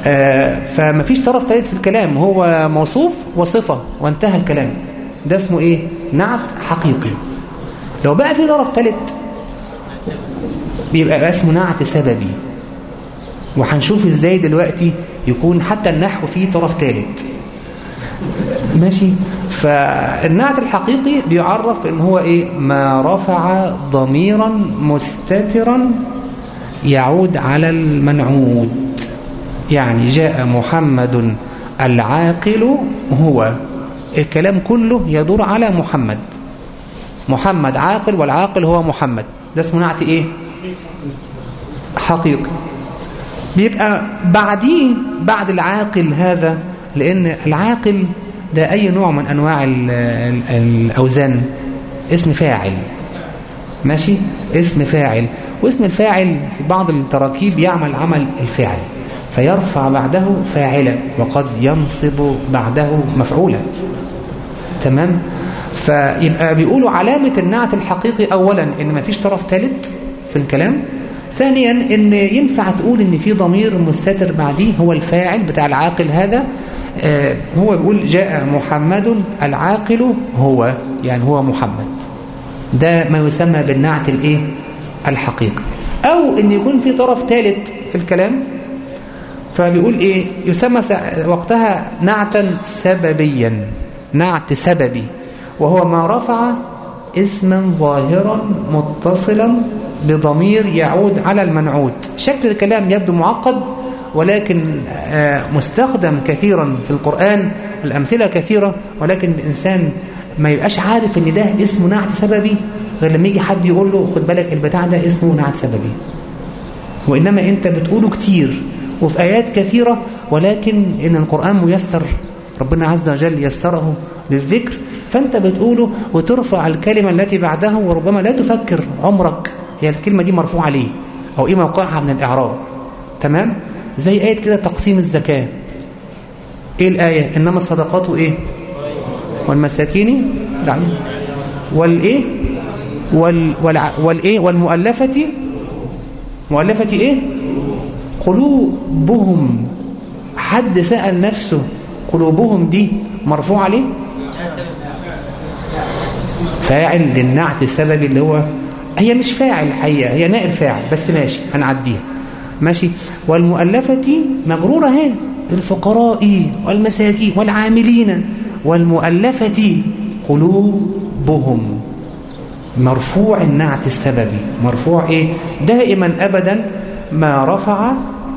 آه فما فيش طرف ثالث في الكلام. هو موصوف وصفة وانتهى الكلام. ده اسمه إيه؟ نعت حقيقي. لو بقى في طرف ثالث بيبقى اسمه نعت سببي. وهنشوف إزاي دلوقتي يكون حتى النحو فيه طرف ثالث ماشي. فالنعت الحقيقي بيعرف إن هو إيه؟ ما رفع ضميرا مستترا يعود على المنعود يعني جاء محمد العاقل هو. الكلام كله يدور على محمد. محمد عاقل والعاقل هو محمد. ده اسمه نعت إيه؟ حقيقي. بيبقى بعديه بعد العاقل هذا لأن العاقل ده أي نوع من أنواع الأوزان؟ اسم فاعل. ماشي؟ اسم فاعل. واسم الفاعل في بعض التراكيب يعمل عمل الفعل فيرفع بعده فاعلا وقد ينصب بعده مفعولا. تمام؟ فيبقى بيقولوا علامة النعت الحقيقي أولا إن ما فيش طرف ثالث في الكلام ثانيا إن ينفع تقول إن في ضمير مستتر بعديه هو الفاعل بتاع العاقل هذا هو بيقول جاء محمد العاقل هو يعني هو محمد. ده ما يسمى بالنعت الإيه؟ الحقيقي أو إن يكون في طرف ثالث في الكلام فبيقول إيه؟ يسمى وقتها نعتا سببيا نعت سببي وهو ما رفع اسما ظاهرا متصلا بضمير يعود على المنعود شكل الكلام يبدو معقد ولكن مستخدم كثيرا في القرآن الأمثلة كثيرة ولكن الإنسان ما يبقاش عارف إن ده اسمه نعت سببي غير لما يجي حد يقول له خد بالك البتاع ده اسمه نعت سببي. وإنما أنت بتقوله كتير وفي آيات كثيرة ولكن إن القرآن ميسر ربنا عز وجل يسره للذكر فأنت بتقوله وترفع الكلمة التي بعده وربما لا تفكر عمرك هي الكلمة دي مرفوعة ليه؟ أو إيه موقعها من الإعراب؟ تمام؟ زي آية كده تقسيم الزكاة. إيه الآية؟ إنما الصدقات إيه؟ والمساكين دعم. والإيه وال والإيه والمؤلفة مؤلفة إيه؟ قلوبهم. حد سأل نفسه قلوبهم دي مرفوعة ليه؟ فاعل للنعت السببي اللي هو هي مش فاعل الحقيقة هي نائب فاعل بس ماشي هنعديها. ماشي. والمؤلفة مجرورة اهي الفقراء والمساكين والعاملين. والمؤلفة قلوبهم. مرفوع النعت السببي. مرفوع إيه؟ دائما ابدا ما رفع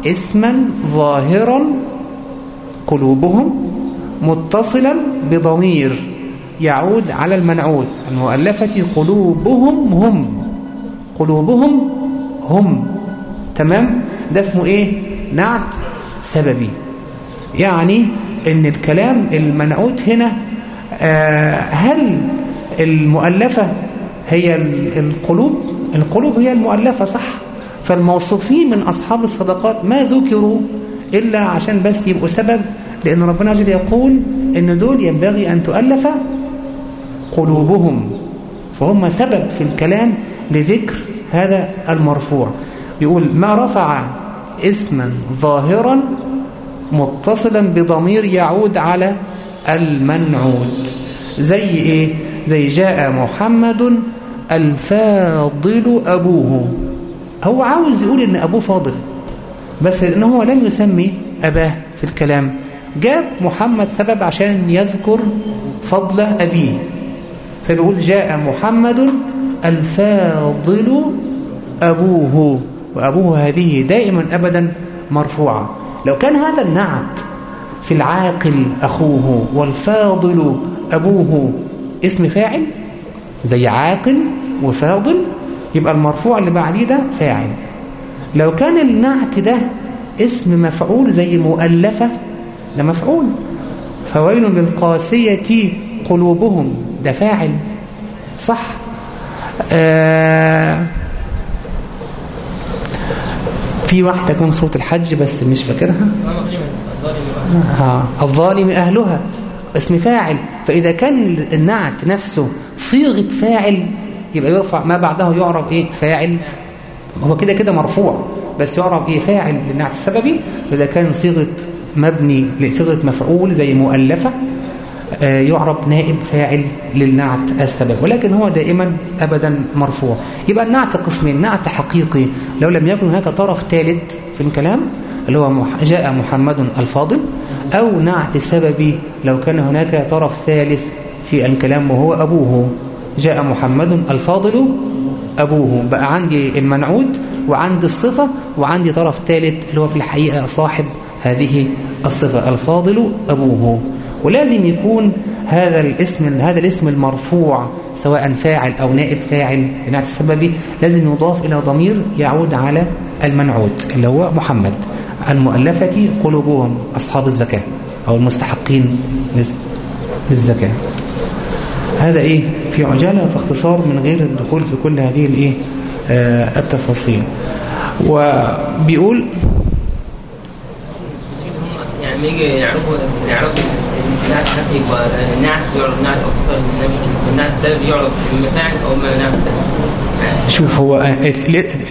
اسما ظاهرا قلوبهم متصلا بضمير يعود على المنعود المؤلفة قلوبهم هم. قلوبهم هم. تمام؟ ده اسمه إيه؟ نعت سببي. يعني إن الكلام المنعوت هنا آه هل المؤلفة هي القلوب؟ القلوب هي المؤلفة صح. فالموصوفين من أصحاب الصدقات ما ذكروا إلا عشان بس يبقوا سبب لأن ربنا عز يقول إن دول ينبغي أن تؤلف قلوبهم. فهم سبب في الكلام لذكر هذا المرفوع. يقول ما رفع اسما ظاهرا متصلا بضمير يعود على المنعود زي إيه؟ زي جاء محمد الفاضل أبوه. هو عاوز يقول إن أبوه فاضل بس لأنه هو لم يسمي أباه في الكلام. جاب محمد سبب عشان يذكر فضل أبيه. فبيقول جاء محمد الفاضل أبوه. وأبوه هذه دائما أبدا مرفوعة. لو كان هذا النعت في العاقل أخوه والفاضل أبوه اسم فاعل زي عاقل وفاضل يبقى المرفوع اللي بعديه ده فاعل. لو كان النعت ده اسم مفعول زي مؤلفة ده مفعول. فويل للقاسية قلوبهم ده فاعل. صح؟ آه في واحدة كمان صورة الحج بس مش فاكرها. ها الظالم أهلها. اسم فاعل. فإذا كان النعت نفسه صيغة فاعل يبقى يرفع ما بعده يعرف إيه؟ فاعل. هو كده كده مرفوع بس يعرف إيه؟ فاعل للنعت السببي. فإذا كان صيغة مبني لصيغة مفعول زي مؤلفة يعرب نائب فاعل للنعت السبب ولكن هو دائما أبدا مرفوع. يبقى النعت قسمين نعت حقيقي لو لم يكن هناك طرف ثالث في الكلام اللي هو جاء محمد الفاضل أو نعت سببي لو كان هناك طرف ثالث في الكلام وهو أبوه جاء محمد الفاضل أبوه. بقى عندي المنعود وعندي الصفة وعندي طرف ثالث اللي هو في الحقيقة صاحب هذه الصفة الفاضل أبوه. ولازم يكون هذا الاسم هذا الاسم المرفوع سواء فاعل أو نائب فاعل لنعت السببي لازم يضاف إلى ضمير يعود على المنعود اللي هو محمد. المؤلفة قلوبهم أصحاب الزكاة أو المستحقين للزكاة. هذا إيه؟ في عجالة في اختصار من غير الدخول في كل هذه الإيه آه التفاصيل. وبيقول يعني يعرفوا يعرفوا نعت المفاعل أو ما نعت شوف هو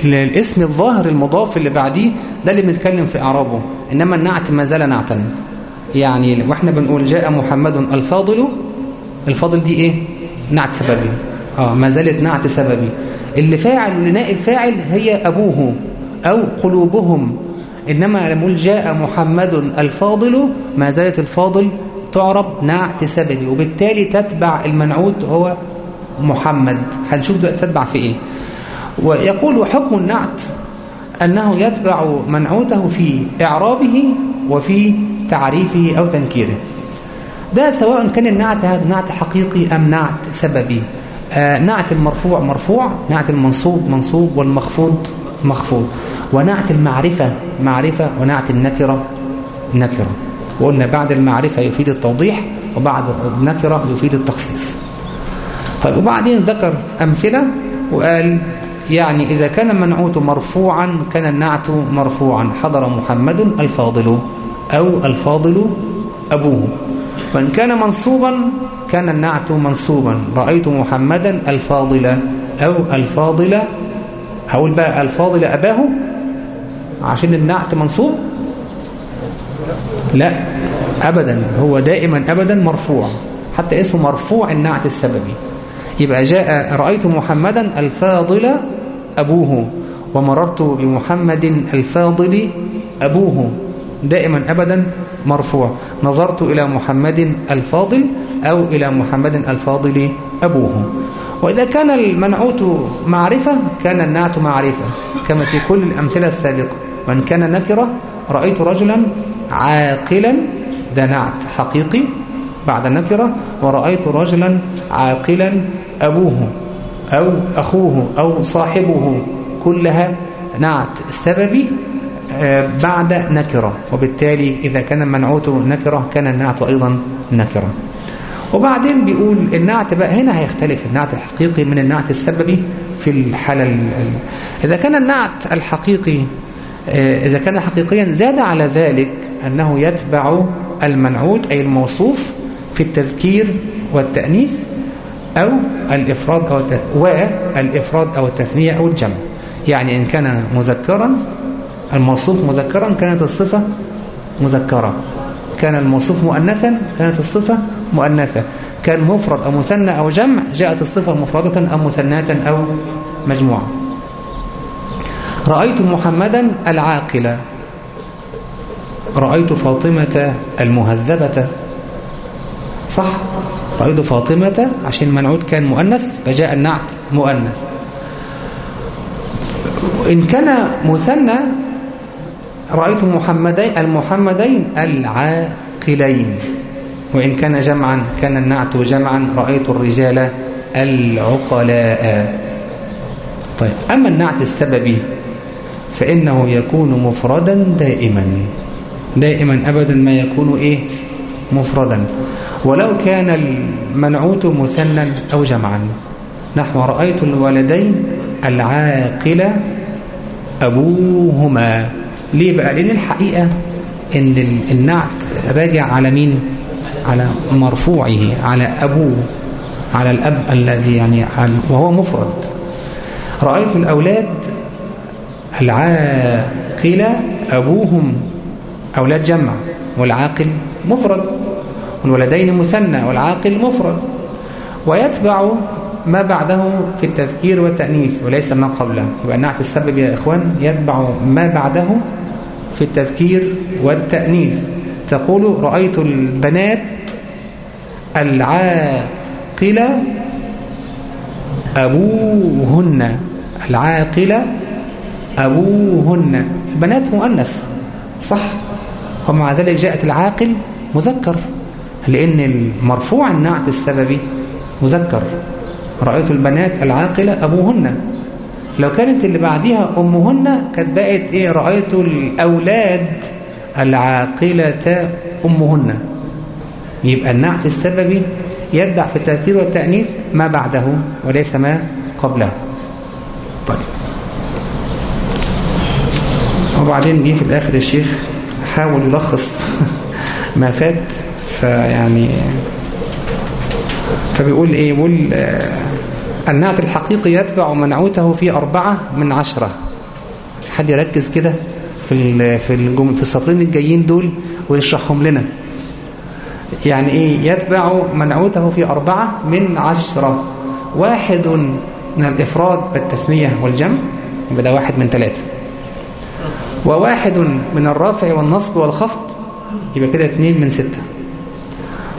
الاسم الظاهر المضاف اللي بعديه ده اللي بنتكلم في إعرابه إنما النعت ما زال نعتا. يعني وإحنا بنقول جاء محمد الفاضل الفاضل دي إيه؟ نعت سببي. آه ما زالت نعت سببي. اللي فاعل واللي نائب فاعل هي أبوه أو قلوبهم. إنما لما جاء محمد الفاضل ما زالت الفاضل تعرب نعت سببي وبالتالي تتبع المنعوت هو محمد. هنشوف دلوقتي تتبع في إيه. ويقول حكم النعت أنه يتبع منعوته في إعرابه وفي تعريفه أو تنكيره. ده سواء كان النعت هذا نعت حقيقي أم نعت سببي. آه نعت المرفوع مرفوع نعت المنصوب منصوب والمخفوض مخفوض. ونعت المعرفة معرفة ونعت النكرة نكرة. وقلنا بعد المعرفة يفيد التوضيح وبعد النكرة يفيد التخصيص. طيب وبعدين ذكر أمثلة وقال يعني إذا كان منعوت مرفوعا كان النعت مرفوعا. حضر محمد الفاضل أو الفاضل أبوه. وإن كان منصوبا كان النعت منصوبا. رأيت محمدا الفاضل أو الفاضل هقول بقى الفاضل أباه عشان النعت منصوب؟ لا. أبدا. هو دائما أبدا مرفوع. حتى اسمه مرفوع النعت السببي. يبقى جاء رأيت محمدا الفاضل أبوه ومررت بمحمد الفاضل أبوه. دائما أبدا مرفوع. نظرت إلى محمد الفاضل أو إلى محمد الفاضل أبوه. وإذا كان المنعوت معرفة كان النعت معرفة كما في كل الأمثلة السابقة. وإن كان نكرة رأيت رجلا عاقلا ده نعت حقيقي بعد نكرة ورأيت رجلا عاقلا أبوه أو أخوه أو صاحبه كلها نعت سببي بعد نكرة. وبالتالي إذا كان المنعوت نكرة كان النعت أيضا نكرة. وبعدين بيقول النعت بقى هنا هيختلف النعت الحقيقي من النعت السببي في الحالة إذا كان النعت الحقيقي إذا كان حقيقيا زاد على ذلك أنه يتبع المنعوت أي الموصوف في التذكير والتأنيث أو الإفراد أو والإفراد أو التثنية أو الجمع. يعني إن كان مذكرا الموصوف مذكرا كانت الصفة مذكرة. كان الموصوف مؤنثا كانت الصفة مؤنثة. كان مفرد أو مثنى أو جمع جاءت الصفة مفردة أو مثناة أو مجموعة. رأيت محمدا العاقل. رأيت فاطمة المهذبة. صح رأيت فاطمة عشان منعود كان مؤنث فجاء النعت مؤنث. إن كان مثنى رأيت محمدين المحمدين العاقلين. وإن كان جمعا كان النعت جمعا رأيت الرجال العقلاء. طيب أما النعت السببي فإنه يكون مفردا دائما. دائما أبدا ما يكون إيه؟ مفردا. ولو كان المنعوت مثنى أو جمعا. نحو رأيت الولدين العاقل أبوهما. ليه بقى؟ لأن الحقيقة إن النعت راجع على مين؟ على مرفوعه على أبوه على الأب الذي يعني وهو مفرد. رأيت الأولاد العاقل أبوهم أولاد جمع والعاقل مفرد والولدين مثنى والعاقل مفرد ويتبع ما بعده في التذكير والتأنيث وليس ما قبله. يبقى النعت السبب يا إخوان يتبع ما بعده في التذكير والتأنيث. تقول رأيت البنات العاقلة أبوهن. العاقلة أبوهن. بنات مؤنث. صح. ومع ذلك جاءت العاقل مذكر. لأن المرفوع النعت السببي مذكر. رأيت البنات العاقلة أبوهن. لو كانت اللي بعديها أمهن كانت بقت إيه؟ رأيت الأولاد العاقلة أمهن. يبقى النعت السببي يتبع في التذكير والتأنيث ما بعده وليس ما قبله. وبعدين جه في الآخر الشيخ حاول يلخص ما فات فيعني فبيقول إيه؟ بيقول آه النعت الحقيقي يتبع منعوته في أربعة من عشرة. حد يركز كده في في. في السطرين الجايين دول ويشرحهم لنا. يعني إيه؟ يتبع منعوته في أربعة من عشرة. واحد من الإفراد والتثنية والجمع يبقى ده واحد من ثلاثة. وواحد من الرافع والنصب والخفض يبقى كده اثنين من ستة.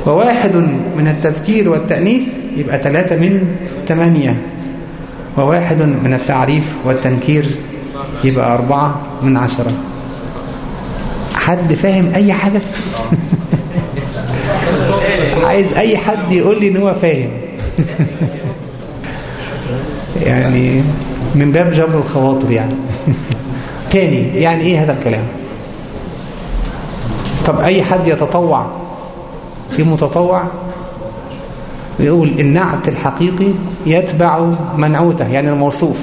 وواحد من التذكير والتأنيث يبقى ثلاثة من ثمانية وواحد من التعريف والتنكير يبقى أربعة من عشرة. حد فاهم أي حاجة؟ عايز أي حد يقول لي إن هو فاهم. يعني من باب جبر الخواطر يعني. تاني. يعني إيه هذا الكلام؟ طب أي حد يتطوع؟ في متطوع يقول النعت الحقيقي يتبع منعوته يعني الموصوف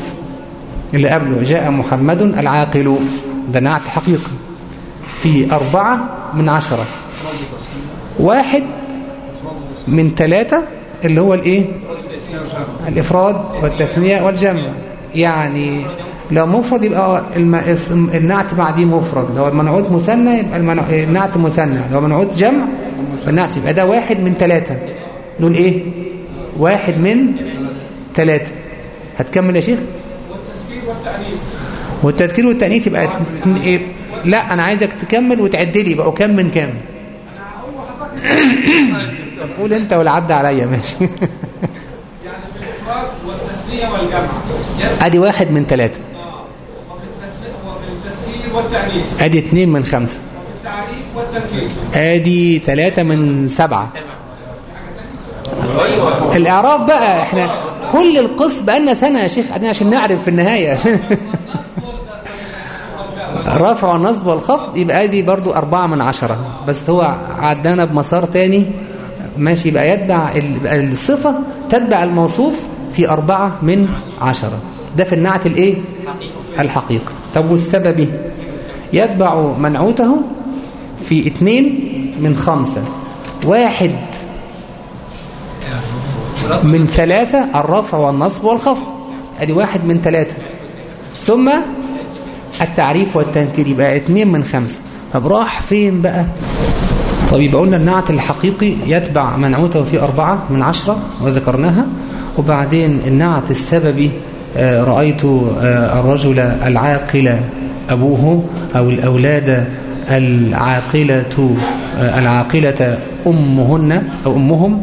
اللي قبله جاء محمد العاقل. ده نعت حقيقي. في أربعة من عشرة. واحد من ثلاثة اللي هو الإيه؟ الإفراد والتثنية والجمع. يعني لو مفرد يبقى. النعت بعديه مفرد. لو المنعوت مثنى يبقى. النعت مثنى. لو منعوت جمع فالنعت يبقى ده واحد من ثلاثة نقول إيه؟ واحد من ثلاثة هتكمل يا شيخ؟ والتذكير والتأنيث. والتذكير والتأنيث يبقى إيه؟ لا أنا عايزك تكمل وتعد لي بقى كام من كام؟ طب قول أنت عدى عليا ماشي. يعني في الإفراد والتثنية والجمع. أدي واحد من ثلاثة وفي التثنية وفي التذكير والتأنيث. أدي اتنين من خمسة. التعريف والتنكير. أدي ثلاثة من سبعة. الإعراب بقى إحنا كل القسم بقالنا سنة يا شيخ عشان نعرف في النهاية. رفع والنصب والخفض يبقى دي برضو أربعة من عشرة. بس هو عدانا بمسار تاني. ماشي يبقى يتبع ال- الصفة تتبع الموصوف في أربعة من عشرة. ده في النعت الإيه؟ الحقيقة. طب والسبب يتبع منعوته في اتنين من خمسة. واحد من ثلاثة الرفع والنصب والخفض. أدي واحد من ثلاثة. ثم التعريف والتنكير يبقى اتنين من خمسة. طب راح فين بقى؟ طب يبقى قلنا النعت الحقيقي يتبع منعوته في أربعة من عشرة وذكرناها. وبعدين النعت السببي آه، رأيت آه، الرجل العاقل أبوه أو الأولاد العاقلة العاقلة أمهن أو أمهم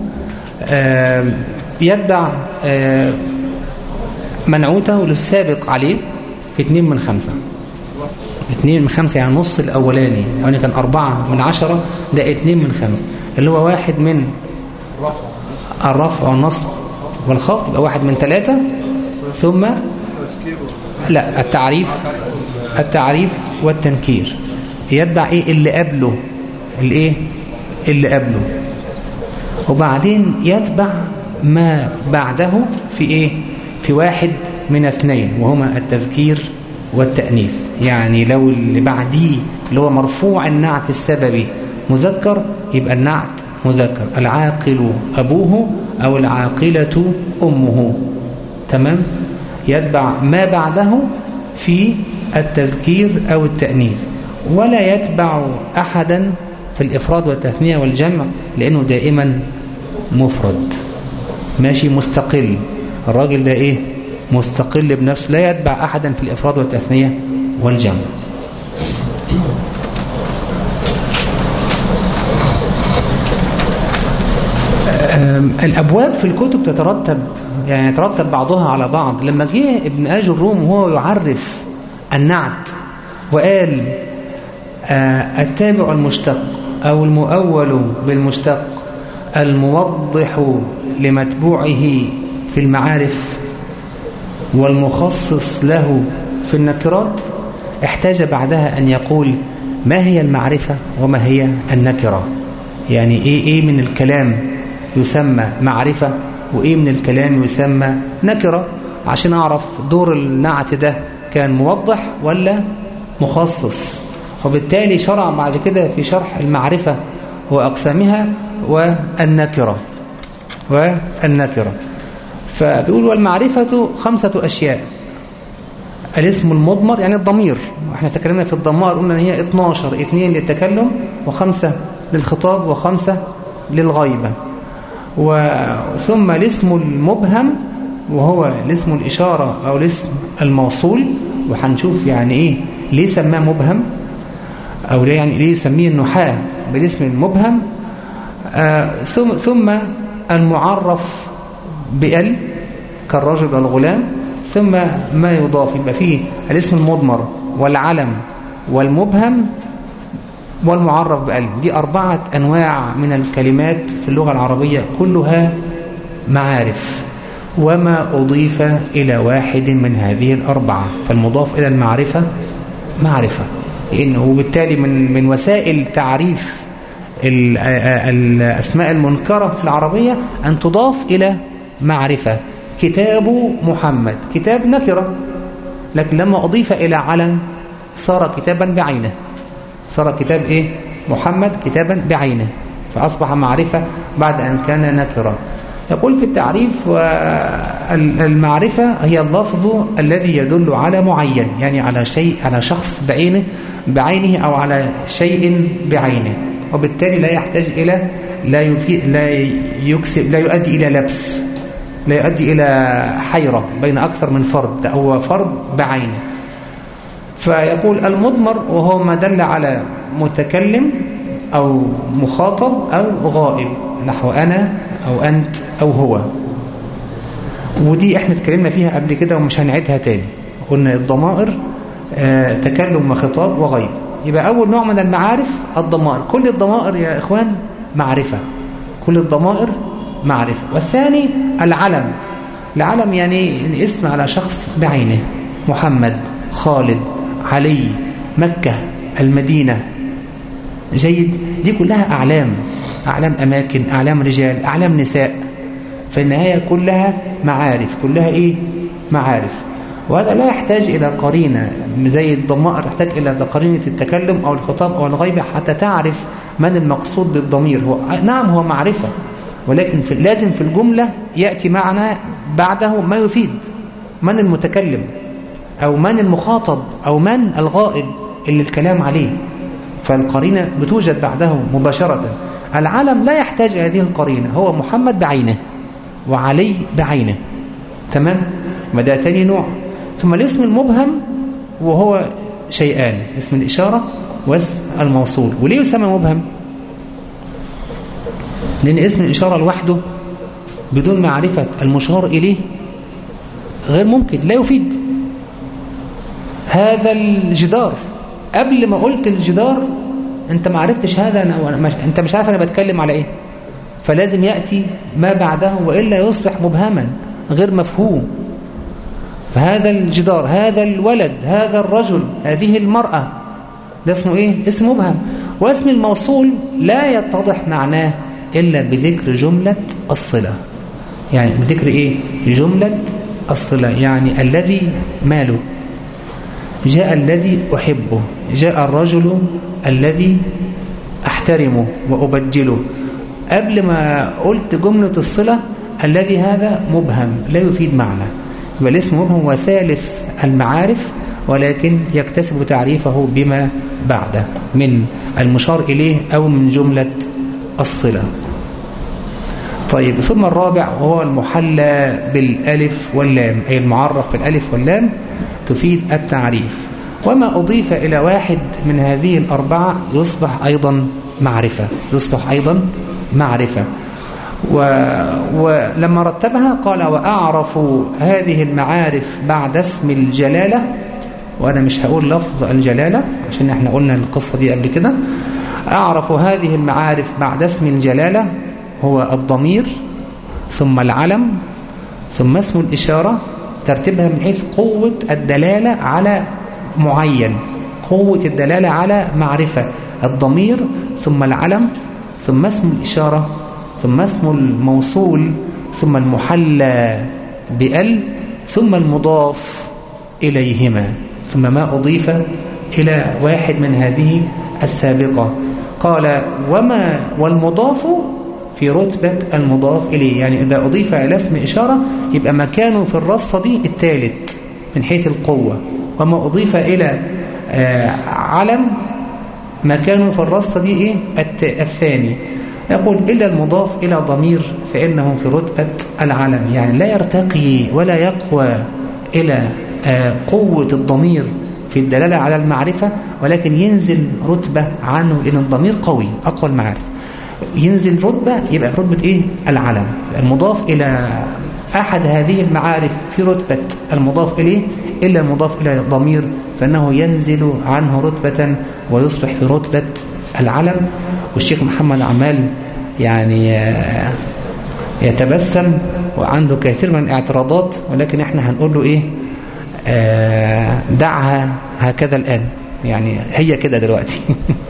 يتبع منعوته للسابق عليه في اتنين من خمسة. اتنين من خمسة يعني نص الأولاني يعني كان أربعة من عشرة ده اتنين من خمسة. اللي هو واحد من الرفع والنصب والخفض يبقى واحد من ثلاثة ثم لا التعريف التعريف والتنكير. يتبع إيه اللي قبله؟ الإيه؟ اللي قبله. وبعدين يتبع ما بعده في إيه؟ في واحد من اثنين وهما التذكير والتأنيث. يعني لو اللي بعديه اللي هو مرفوع النعت السببي مذكر يبقى النعت مذكر. العاقل أبوه أو العاقلة أمه. تمام؟ يتبع ما بعده في التذكير أو التأنيث ولا يتبع أحدا في الإفراد والتثنية والجمع لأنه دائما مفرد. ماشي مستقل. الراجل ده إيه؟ مستقل بنفسه لا يتبع أحدا في الإفراد والتثنية والجمع. الأبواب في الكتب تترتب يعني يترتب بعضها على بعض. لما جه ابن آج الروم وهو يعرف النعت وقال آه، التابع المشتق أو المؤول بالمشتق الموضح لمتبوعه في المعارف والمخصص له في النكرات احتاج بعدها أن يقول ما هي المعرفة وما هي النكرة؟ يعني إيه, إيه من الكلام يسمى معرفة وإيه من الكلام يسمى نكرة؟ عشان أعرف دور النعت ده كان موضح ولا مخصص؟ وبالتالي شرع بعد كده في شرح المعرفة وأقسامها والنكرة. والنكرة. فبيقول والمعرفة خمسة أشياء. الاسم المضمر يعني الضمير. إحنا تكلمنا في الضمائر قلنا إن هي 12 اثنين للتكلم وخمسة للخطاب وخمسة للغيبة. وثم الاسم المبهم وهو الاسم الإشارة أو الاسم الموصول وهنشوف يعني إيه ليه سماه مبهم أو ليه يعني ليه يسميه النحاة بالاسم المبهم. آه ثم ثم المعرف بال كالرجل والغلام ثم ما يضاف يبقى فيه الاسم المضمر والعلم والمبهم والمعرف بال. دي أربعة أنواع من الكلمات في اللغة العربية كلها معارف. وما أضيف إلى واحد من هذه الأربعة. فالمضاف إلى المعرفة معرفة لأنه وبالتالي من من وسائل تعريف ال- الأسماء المنكرة في العربية أن تضاف إلى معرفة. كتاب محمد كتاب نكرة لكن لما أضيف إلى علم صار كتابا بعينه. صار كتاب إيه؟ محمد كتابا بعينه. فأصبح معرفة بعد أن كان نكرة يقول في التعريف المعرفة هي اللفظ الذي يدل على معين يعني على شيء على شخص بعينه بعينه أو على شيء بعينه. وبالتالي لا يحتاج إلى لا يفيد لا يكسب لا يؤدي إلى لبس لا يؤدي إلى حيرة بين أكثر من فرد هو فرد بعينه. فيقول المضمر وهو ما دل على متكلم أو مخاطب أو غائب نحو أنا أو أنت أو هو. ودي إحنا اتكلمنا فيها قبل كده ومش هنعيدها تاني. قلنا الضمائر آه تكلم وخطاب وغيب. يبقى أول نوع من المعارف الضمائر. كل الضمائر يا إخوان معرفة. كل الضمائر معرفة. والثاني العلم. العلم يعني الاسم على شخص بعينه. محمد خالد علي مكة المدينة. جيد. دي كلها أعلام أعلام أماكن أعلام رجال أعلام نساء. في النهاية كلها معارف كلها إيه؟ معارف. وهذا لا يحتاج إلى قرينة زي الضمائر تحتاج إلى قرينة التكلم أو الخطاب أو الغيبة حتى تعرف من المقصود بالضمير. هو نعم هو معرفة ولكن في لازم في الجملة يأتي معنا بعده ما يفيد. من المتكلم أو من المخاطب أو من الغائب اللي الكلام عليه. فالقرينة بتوجد بعده مباشرة. العلم لا يحتاج هذه القرينة هو محمد بعينه وعلي بعينه. تمام؟ ما ده تاني نوع. ثم الاسم المبهم وهو شيئان اسم الإشارة واسم الموصول. وليه يسمى مبهم؟ لأن اسم الإشارة لوحده بدون معرفة المشار إليه غير ممكن لا يفيد. هذا الجدار قبل ما قلت الجدار أنت ما عرفتش هذا أنا مش أنت مش عارف أنا بتكلم على إيه. فلازم يأتي ما بعده وإلا يصبح مبهما غير مفهوم. فهذا الجدار هذا الولد هذا الرجل هذه المرأة ده اسمه إيه؟ اسم مبهم. واسم الموصول لا يتضح معناه إلا بذكر جملة الصلة. يعني بذكر إيه؟ جملة الصلة. يعني الذي ماله. جاء الذي أحبه جاء الرجل الذي أحترمه وأبجله. قبل ما قلت جملة الصلة الذي هذا مبهم لا يفيد معنى يبقى الاسم مبهم هو ثالث المعارف ولكن يكتسب تعريفه بما بعده من المشار إليه أو من جملة الصلة. طيب ثم الرابع وهو المحلى بالألف واللام أي المعرف بالألف واللام. تفيد التعريف. وما أضيف إلى واحد من هذه الأربعة يصبح أيضا معرفة. يصبح أيضا معرفة. و... ولما رتبها قال وأعرف هذه المعارف بعد اسم الجلالة. وأنا مش هقول لفظ الجلالة عشان إحنا قلنا القصة دي قبل كده. أعرف هذه المعارف بعد اسم الجلالة هو الضمير ثم العلم ثم اسم الإشارة ترتيبها من حيث قوة الدلالة على معين قوة الدلالة على معرفة الضمير ثم العلم ثم اسم الإشارة ثم اسم الموصول ثم المحلى بأل ثم المضاف إليهما ثم ما أضيف إلى واحد من هذه السابقة. قال وما والمضاف في رتبة المضاف إليه. يعني إذا أضيف إلى اسم إشارة يبقى مكانه في الرصة دي الثالث من حيث القوة. وما أضيف إلى علم مكانه في الرصة دي إيه؟ الثاني. يقول إلا المضاف إلى ضمير فإنه في رتبة العلم. يعني لا يرتقي ولا يقوى إلى قوة الضمير في الدلالة على المعرفة ولكن ينزل رتبة عنه لأن الضمير قوي أقوى المعارف ينزل رتبة يبقى في رتبة إيه؟ العلم. المضاف إلى أحد هذه المعارف في رتبة المضاف إليه إلا المضاف إلى الضمير فإنه ينزل عنه رتبة ويصبح في رتبة العلم. والشيخ محمد عمال يعني يتبسم وعنده كثير من الاعتراضات ولكن إحنا هنقول له إيه؟ دعها هكذا الآن. يعني هي كده دلوقتي.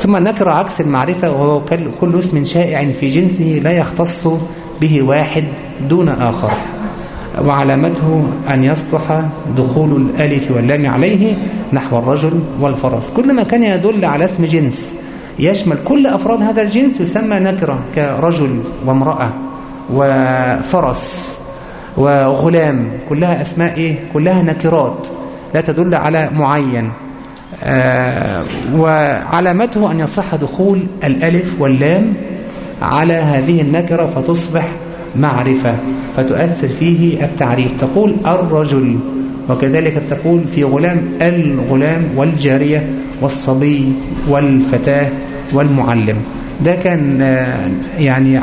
ثم النكرة عكس المعرفة وهو كل- اسم شائع في جنسه لا يختص به واحد دون آخر. وعلامته أن يصلح دخول الألف واللام عليه نحو الرجل والفرس. كل ما كان يدل على اسم جنس يشمل كل أفراد هذا الجنس يسمى نكرة كرجل وامرأة وفرس وغلام. كلها أسماء إيه؟ كلها نكرات لا تدل على معين. وعلامته أن يصح دخول الألف واللام على هذه النكرة فتصبح معرفة فتؤثر فيه التعريف. تقول الرجل وكذلك تقول في غلام الغلام والجارية والصبي والفتاة والمعلم. ده كان آه، يعني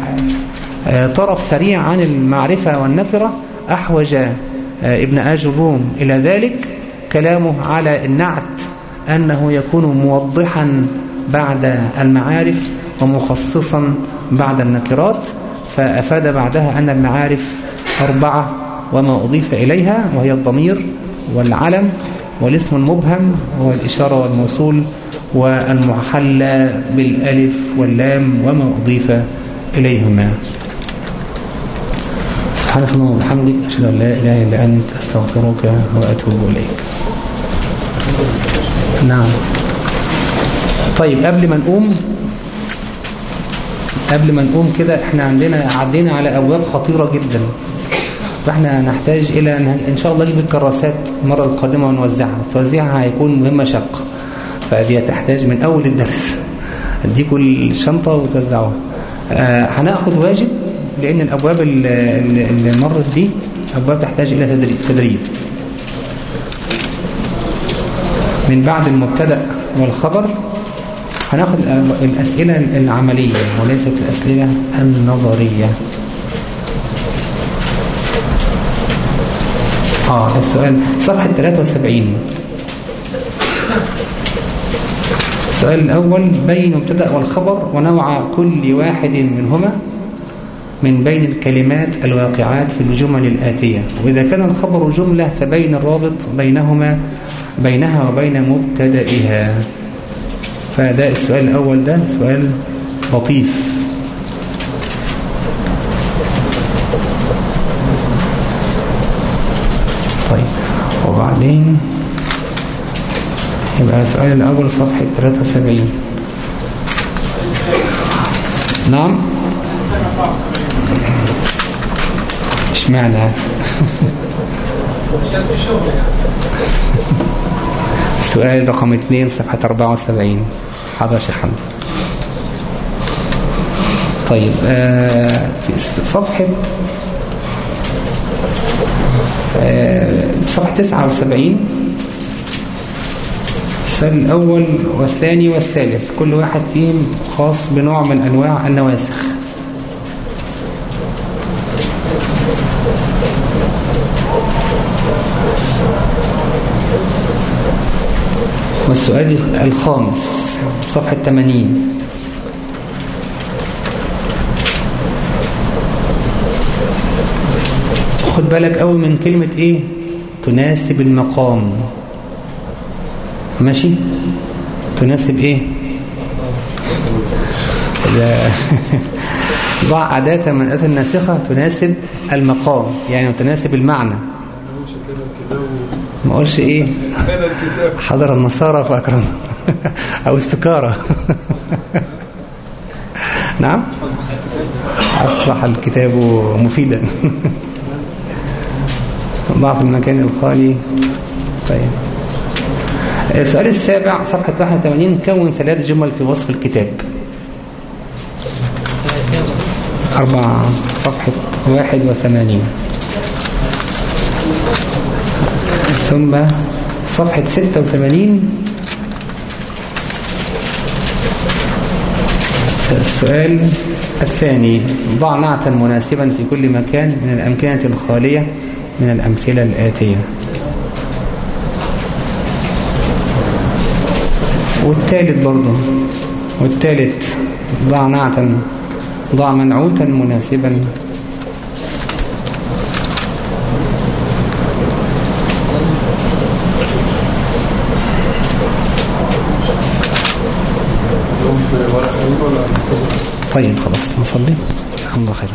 آه، طرف سريع عن المعرفة والنكرة. أحوج آه، ابن آج الروم إلى ذلك. كلامه على النعت أنه يكون موضحا بعد المعارف ومخصصا بعد النكرات فأفاد بعدها أن المعارف أربعة وما أضيف إليها وهي الضمير والعلم والاسم المبهم والإشارة والموصول والمحلى بالألف واللام وما أضيف إليهما. سبحانك اللهم وبحمدك أشهد أن لا إله إلا أنت أستغفرك وأتوب إليك. نعم. طيب قبل ما نقوم قبل ما نقوم كده إحنا عندنا عدينا على أبواب خطيرة جدا. فاحنا نحتاج أن إن شاء الله نجيب الكراسات المرة القادمة ونوزعها. توزيعها هيكون مهمة شق. فدي تحتاج من أول الدرس. اديكوا الشنطة وتوزعوها. آه هناخد واجب لأن الأبواب اللي مرت دي أبواب تحتاج إلى تدريب, تدريب. من بعد المبتدأ والخبر هناخد الأسئلة العملية وليست الأسئلة النظرية. آه السؤال صفحة 73 السؤال الأول بين المبتدأ والخبر ونوع كل واحد منهما. من بين الكلمات الواقعات في الجمل الآتية. وإذا كان الخبر جملة فبين الرابط بينهما بينها وبين مبتدئها. فده السؤال الأول ده سؤال لطيف. طيب وبعدين يبقى السؤال الأول صفحة 73 نعم؟ يعني السؤال رقم 2 صفحة 74 حاضر شيخ حمد. طيب آه في صفحة آه صفحة 79 السؤال الأول والثاني والثالث كل واحد فيهم خاص بنوع من أنواع النواسخ. والسؤال الخامس صفحة 80 خد بالك قوي من كلمة إيه؟ تناسب المقام. ماشي؟ تناسب إيه. ضع أداة من الأداة الناسخة تناسب المقام يعني تناسب المعنى. ما أقولش إيه؟ حضر النصارى فأكرم أو استكارة نعم؟ أصبح الكتاب مفيدا. ضع في المكان الخالي. طيب. السؤال السابع صفحة 81 كون ثلاث جمل في وصف الكتاب؟ أربع صفحة 81 ثم صفحة 86 السؤال الثاني ضع نعتا مناسبا في كل مكان من الأمكنة الخالية من الأمثلة الآتية. والثالث برضه والثالث ضع نعتا ضع منعوتا مناسبا. طيب خلاص نصلي. جزاكم الله خيرا.